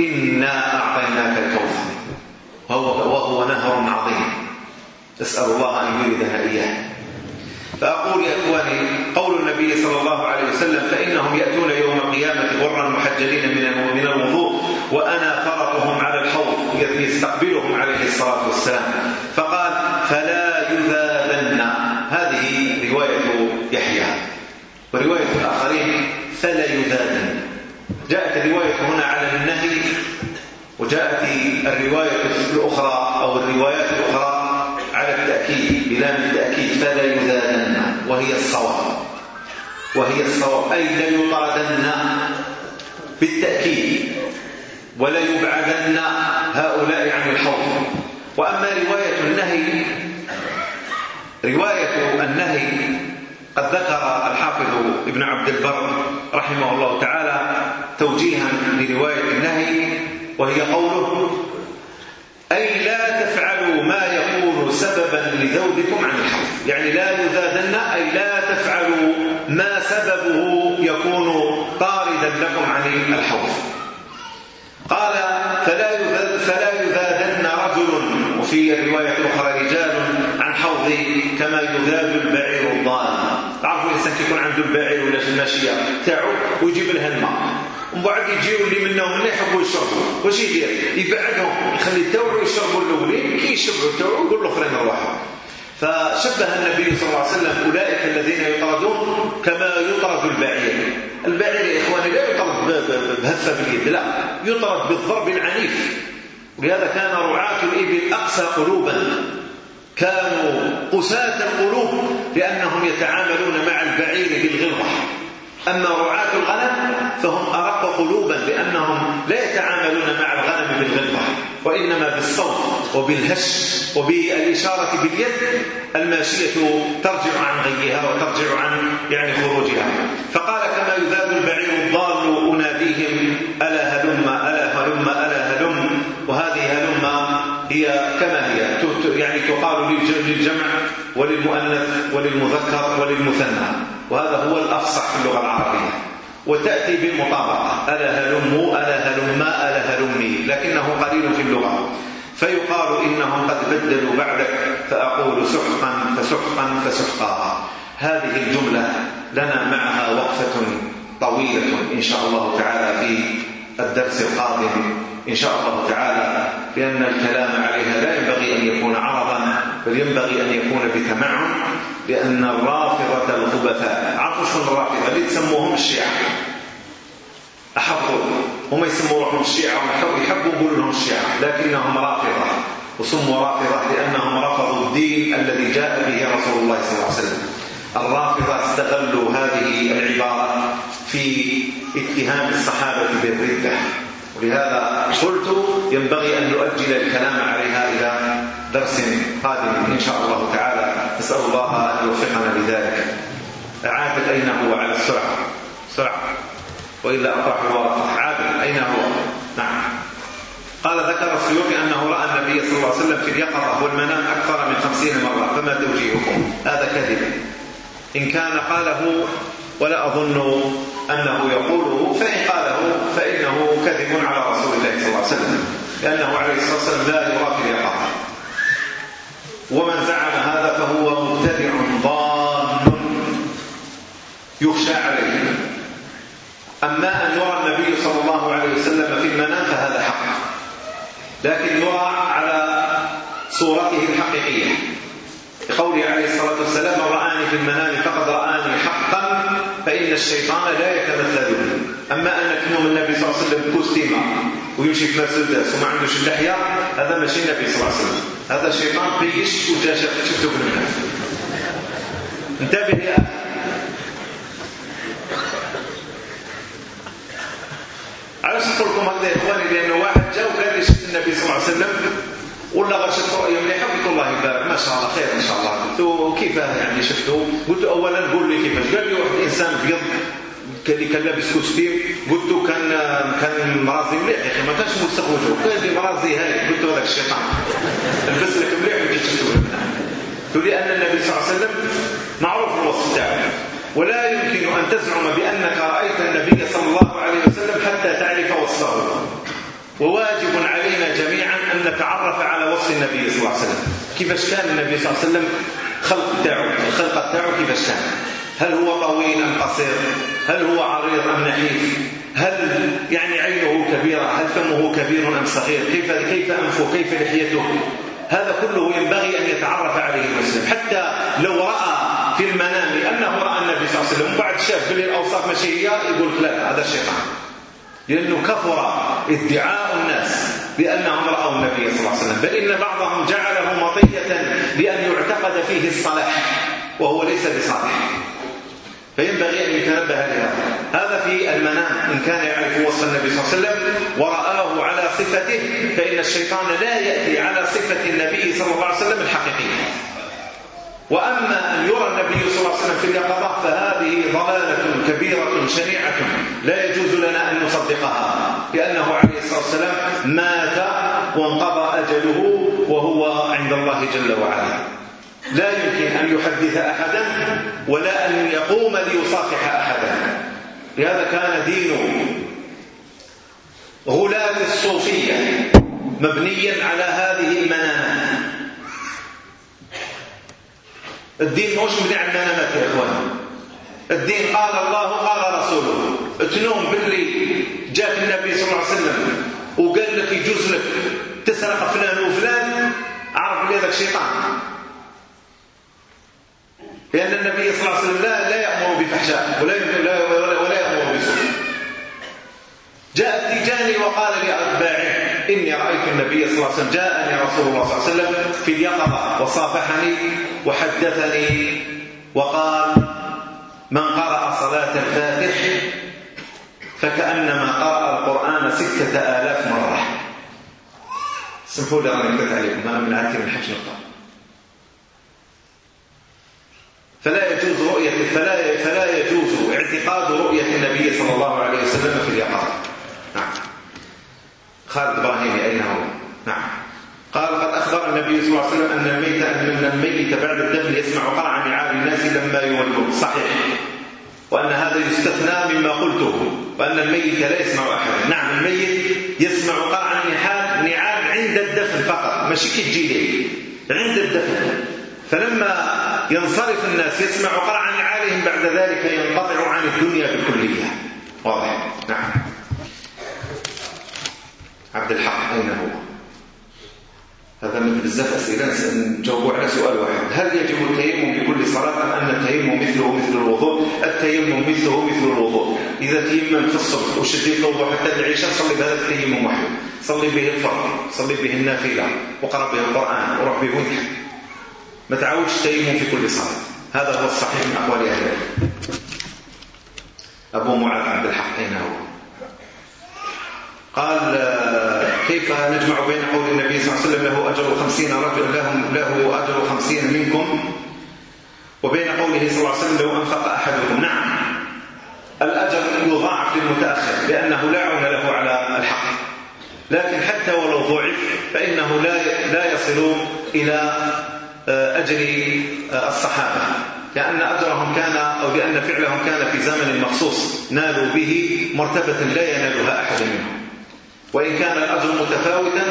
إنا أعطيناك الكوثر. وهو, وهو نهر عظيم. أسأل الله أن يريدها إياه. فأقول يا إخواني قول النبي صلى الله عليه وسلم فإنهم يأتون يوم القيامة غرا محجلين من من الوضوء وأنا فرقهم على الحوض يستقبلهم عليه الصلاة والسلام. فقال فلا يذابن. هذه رواية يحيى. ورواية الآخرين فلا يذابن. جاءت رواية هنا وجاءت الرواية الأخرى أو الروايات الأخرى على التأكيد بلام التأكيد فلا يزادن؟ وهي الصواب. وهي الصواب. أي لا يطردن بالتأكيد ولا يبعدن هؤلاء عن الحوض. وأما رواية النهي رواية النهي قد ذكر الحافظ ابن عبد البر رحمه الله تعالى توجيها لرواية النهي وهي قوله أي لا تفعلوا ما يكون سببا لذوبكم عن الحق يعني لا يذادن أي لا تفعلوا ما سببه يكون طاردا لكم عن الحوض. قال فلا فلا يذادن رجل وفي الرواية الأخرى رجال عن حوضي كما يذاد البعير الضال. تعرفوا الإنسان يكون عنده البعير ولا الماشية تاعو ويجيب لها الماء. ومن بعد يجيو اللي منهم اللي يحبوا يشربوا واش يدير يبعدهم يخلي الدور يشربوا الاولين كي يشبعوا الدور يقول الاخرين روحوا فشبه النبي صلى الله عليه وسلم أولئك الذين يطردون كما يطرد البعير. البعير يا إخواني لا يطرد بهفة باليد لا. يطرد بالضرب العنيف. ولهذا كان رعاة الإبل أقسى قلوبا. كانوا قساة القلوب لأنهم يتعاملون مع البعير بالغلظة. أما رعاة الغنم فهم أرق قلوبا لأنهم لا يتعاملون مع الغنم بالغلبة وإنما بالصوت وبالهش وبالإشارة باليد. الماشية ترجع عن غيها وترجع عن يعني خروجها. فقال كما يذاد البعير الضال أناديهم ألا هلم ألا هلم ألا هلم. وهذه هلم هي كما هي. يعني تقال للجمع وللمؤنث وللمذكر وللمثنى. وهذا هو الأفصح في اللغة العربية. وتأتي بالمطابقة. ألا هلموا ألا هلما ألا هلمي لكنه قليل في اللغة. فيقال إنهم قد بدلوا بعدك فأقول سحقا فسحقا فسحقا. هذه الجملة لنا معها وقفة طويلة إن شاء الله تعالى في الدرس القادم. إن شاء الله تعالى لأن الكلام عليها لا ينبغي أن يكون عرضا بل ينبغي أن يكون بتمعن. بأن الرافضة الخبثاء عطش الرافضة. ليه تسموهم الشيعة؟ أحبوا هم يسموا الشيعة ويحبوا يحبوا يقولوا لهم الشيعة لكنهم رافضة. وسموا رافضة لأنهم رفضوا الدين الذي جاء به رسول الله صلى الله عليه وسلم. الرافضة استغلوا هذه العبارة في اتهام الصحابة بالردة. ولهذا قلت ينبغي أن نؤجل الكلام عليها إلى درس قادم إن شاء الله تعالى. نسأل الله أن يوفقنا لذلك. عادل أين هو على السرعة سرعة وإلا أطرح الله عادل أين هو؟ نعم. قال ذكر السيوطي أنه رأى النبي صلى الله عليه وسلم في اليقظة والمنام أكثر من خمسين مرة فما توجيهكم؟ هذا كذب. إن كان قاله ولا أظن أنه يقوله فإن قاله فإنه كذب على رسول الله صلى الله عليه وسلم لأنه عليه الصلاة والسلام لا يرى في اليقظة. ومن فعل هذا فهو مبتدع ضال. يخشى عليه. أما أن يرى النبي صلى الله عليه وسلم في المنام فهذا حق. لكن يرى على صورته الحقيقية. لقوله عليه الصلاة والسلام من رآني في المنام فقد رآني حقا فإن الشيطان لا يتمثل به أما أن كنوم النبي صلى الله عليه وسلم كوستيما ويمشي في نفس الناس وما عندوش اللحية هذا ماشي النبي صلى الله عليه وسلم. هذا شيطان بيش وجاشة شفته في الناس انتبه يا علاش نقول لكم هكذا يا إخواني؟ لأن واحد جا وقال لي شفت النبي صلى الله عليه وسلم ولا شفت رؤيه مليحه قلت الله يبارك. ما شاء الله خير إن شاء الله. قلت له كيفاه يعني شفته؟ قلت اولا قول لي كيفاش قال لي واحد إنسان ابيض كان اللي كان لابس كوستيم قلت له كان كان مرازي مليح يا أخي ما كانش ملصق كان لي مرازي هاي قلت له هذاك الشيطان. لبس لك مليح وجيت شفته قلت لي أن النبي صلى الله عليه وسلم معروف الوصف تاعه ولا يمكن أن تزعم بأنك رأيت النبي صلى الله عليه وسلم حتى تعرف وصفه. وواجب علينا جميعا أن نتعرف على وصف النبي صلى الله عليه وسلم. كيفاش كان النبي صلى الله عليه وسلم خلق تاعه الخلقة تاعه كيفاش كان؟ هل هو طويل أم قصير؟ هل هو عريض أم نحيف؟ هل يعني عينه كبيرة؟ هل فمه كبير أم صغير؟ كيف, كيف أنفه؟ كيف لحيته؟ هذا كله ينبغي أن يتعرف عليه المسلم. حتى لو رأى في المنام أنه رأى النبي صلى الله عليه وسلم بعد شاف بلي الأوصاف ماشي هي يقول لا هذا الشيطان. لأنه كفر ادعاء الناس بأنهم رأوا النبي صلى الله عليه وسلم. بل إن بعضهم جعله مطية بأن يعتقد فيه الصلاح وهو ليس بصالح. فينبغي أن يتنبه لها هذا في المنام. إن كان يعرف وصف النبي صلى الله عليه وسلم ورآه على صفته فإن الشيطان لا يأتي على صفة النبي صلى الله عليه وسلم الحقيقية. وأما أن يرى النبي صلى الله عليه وسلم في اليقظة فهذه ضلالة كبيرة شنيعة لا يجوز لنا أن نصدقها لأنه عليه الصلاة والسلام مات وانقضى أجله وهو عند الله جل وعلا. لا يمكن أن يحدث أحدا ولا أن يقوم ليصافح أحدا. لهذا كان دين غلاة الصوفية مبنيا على هذه المنامات الدين مش بنع المنامة المنامات يا إخوان. الدين قال الله قال رسوله. تنوم باللي جاك النبي صلى الله عليه وسلم وقال لك يجوز لك تسرق فلان وفلان عرف لي هذاك شيطان. لأن النبي صلى الله عليه وسلم لا يأمر بفحشاء ولا ولا يأمر بسوء جاء التجاني وقال لأتباعه إني رأيت النبي صلى الله عليه وسلم جاءني رسول الله صلى الله عليه وسلم في اليقظة وصافحني وحدثني وقال من قرأ صلاة الفاتح فكأنما قرأ القرآن ستة آلاف مرة. سمحوا لي أن عليكم ما من آتي من حج نقطة فلا يجوز رؤية فلا فلا يجوز اعتقاد رؤية النبي صلى الله عليه وسلم في اليقظة. نعم. خالد ابراهيمي أين هو؟ نعم. قال قد أخبر النبي صلى الله عليه وسلم أن الميت أن الميت بعد الدفن يسمع قرع نعال الناس لما يولدون، صحيح. وأن هذا يستثنى مما قلته وأن الميت لا يسمع أحدا. نعم الميت يسمع قرع نعال نعال عند الدفن فقط مش كي تجي عند الدفن. فلما ينصرف الناس يسمع قرع نعالهم بعد ذلك ينقطع عن الدنيا بكلية. واضح؟ نعم. عبد الحق أين هو؟ هذا من بزاف أسئلة نجاوبوا على سؤال واحد. هل يجب التيمم بكل صلاة أم أن التيمم مثله مثل الوضوء؟ التيمم مثله مثل الوضوء. إذا تيممت في الصبح وشديت الوضوء حتى العشاء صلي بهذا التيمم واحد. صلي به الفرق صلي به النافلة وقرأ به القرآن وروح به ما تعودش تيمم في كل صلاة. هذا هو الصحيح من أقوال أهل العلم. أبو معاذ عبد الحق أين هو. قال آه، كيف نجمع بين قول النبي صلى الله عليه وسلم له أجر خمسين رجل لهم له أجر خمسين منكم وبين قوله صلى الله عليه وسلم لو أنفق أحدكم. نعم. الأجر يضاعف للمتأخر لأنه لا عون له على الحق. لكن حتى ولو ضعف فإنه لا لا يصل إلى آه، أجر آه، الصحابة. لأن أجرهم كان أو بأن فعلهم كان في زمن مخصوص. نالوا به مرتبة لا ينالها أحد منهم. وإن كان الأجر متفاوتا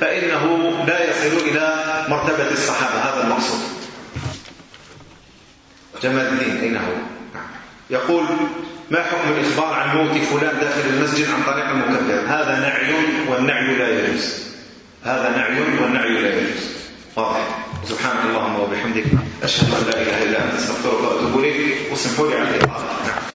فإنه لا يصل إلى مرتبة الصحابة هذا المقصود. جمال الدين أين هو؟ نعم. يقول ما حكم الإخبار عن موت فلان داخل المسجد عن طريق المكبر هذا نعي والنعي لا يجوز. هذا نعي والنعي لا يجوز. واضح. سبحانك اللهم وبحمدك أشهد أن لا إله إلا أنت أستغفرك وأتوب إليك واسمحوا لي على الإطالة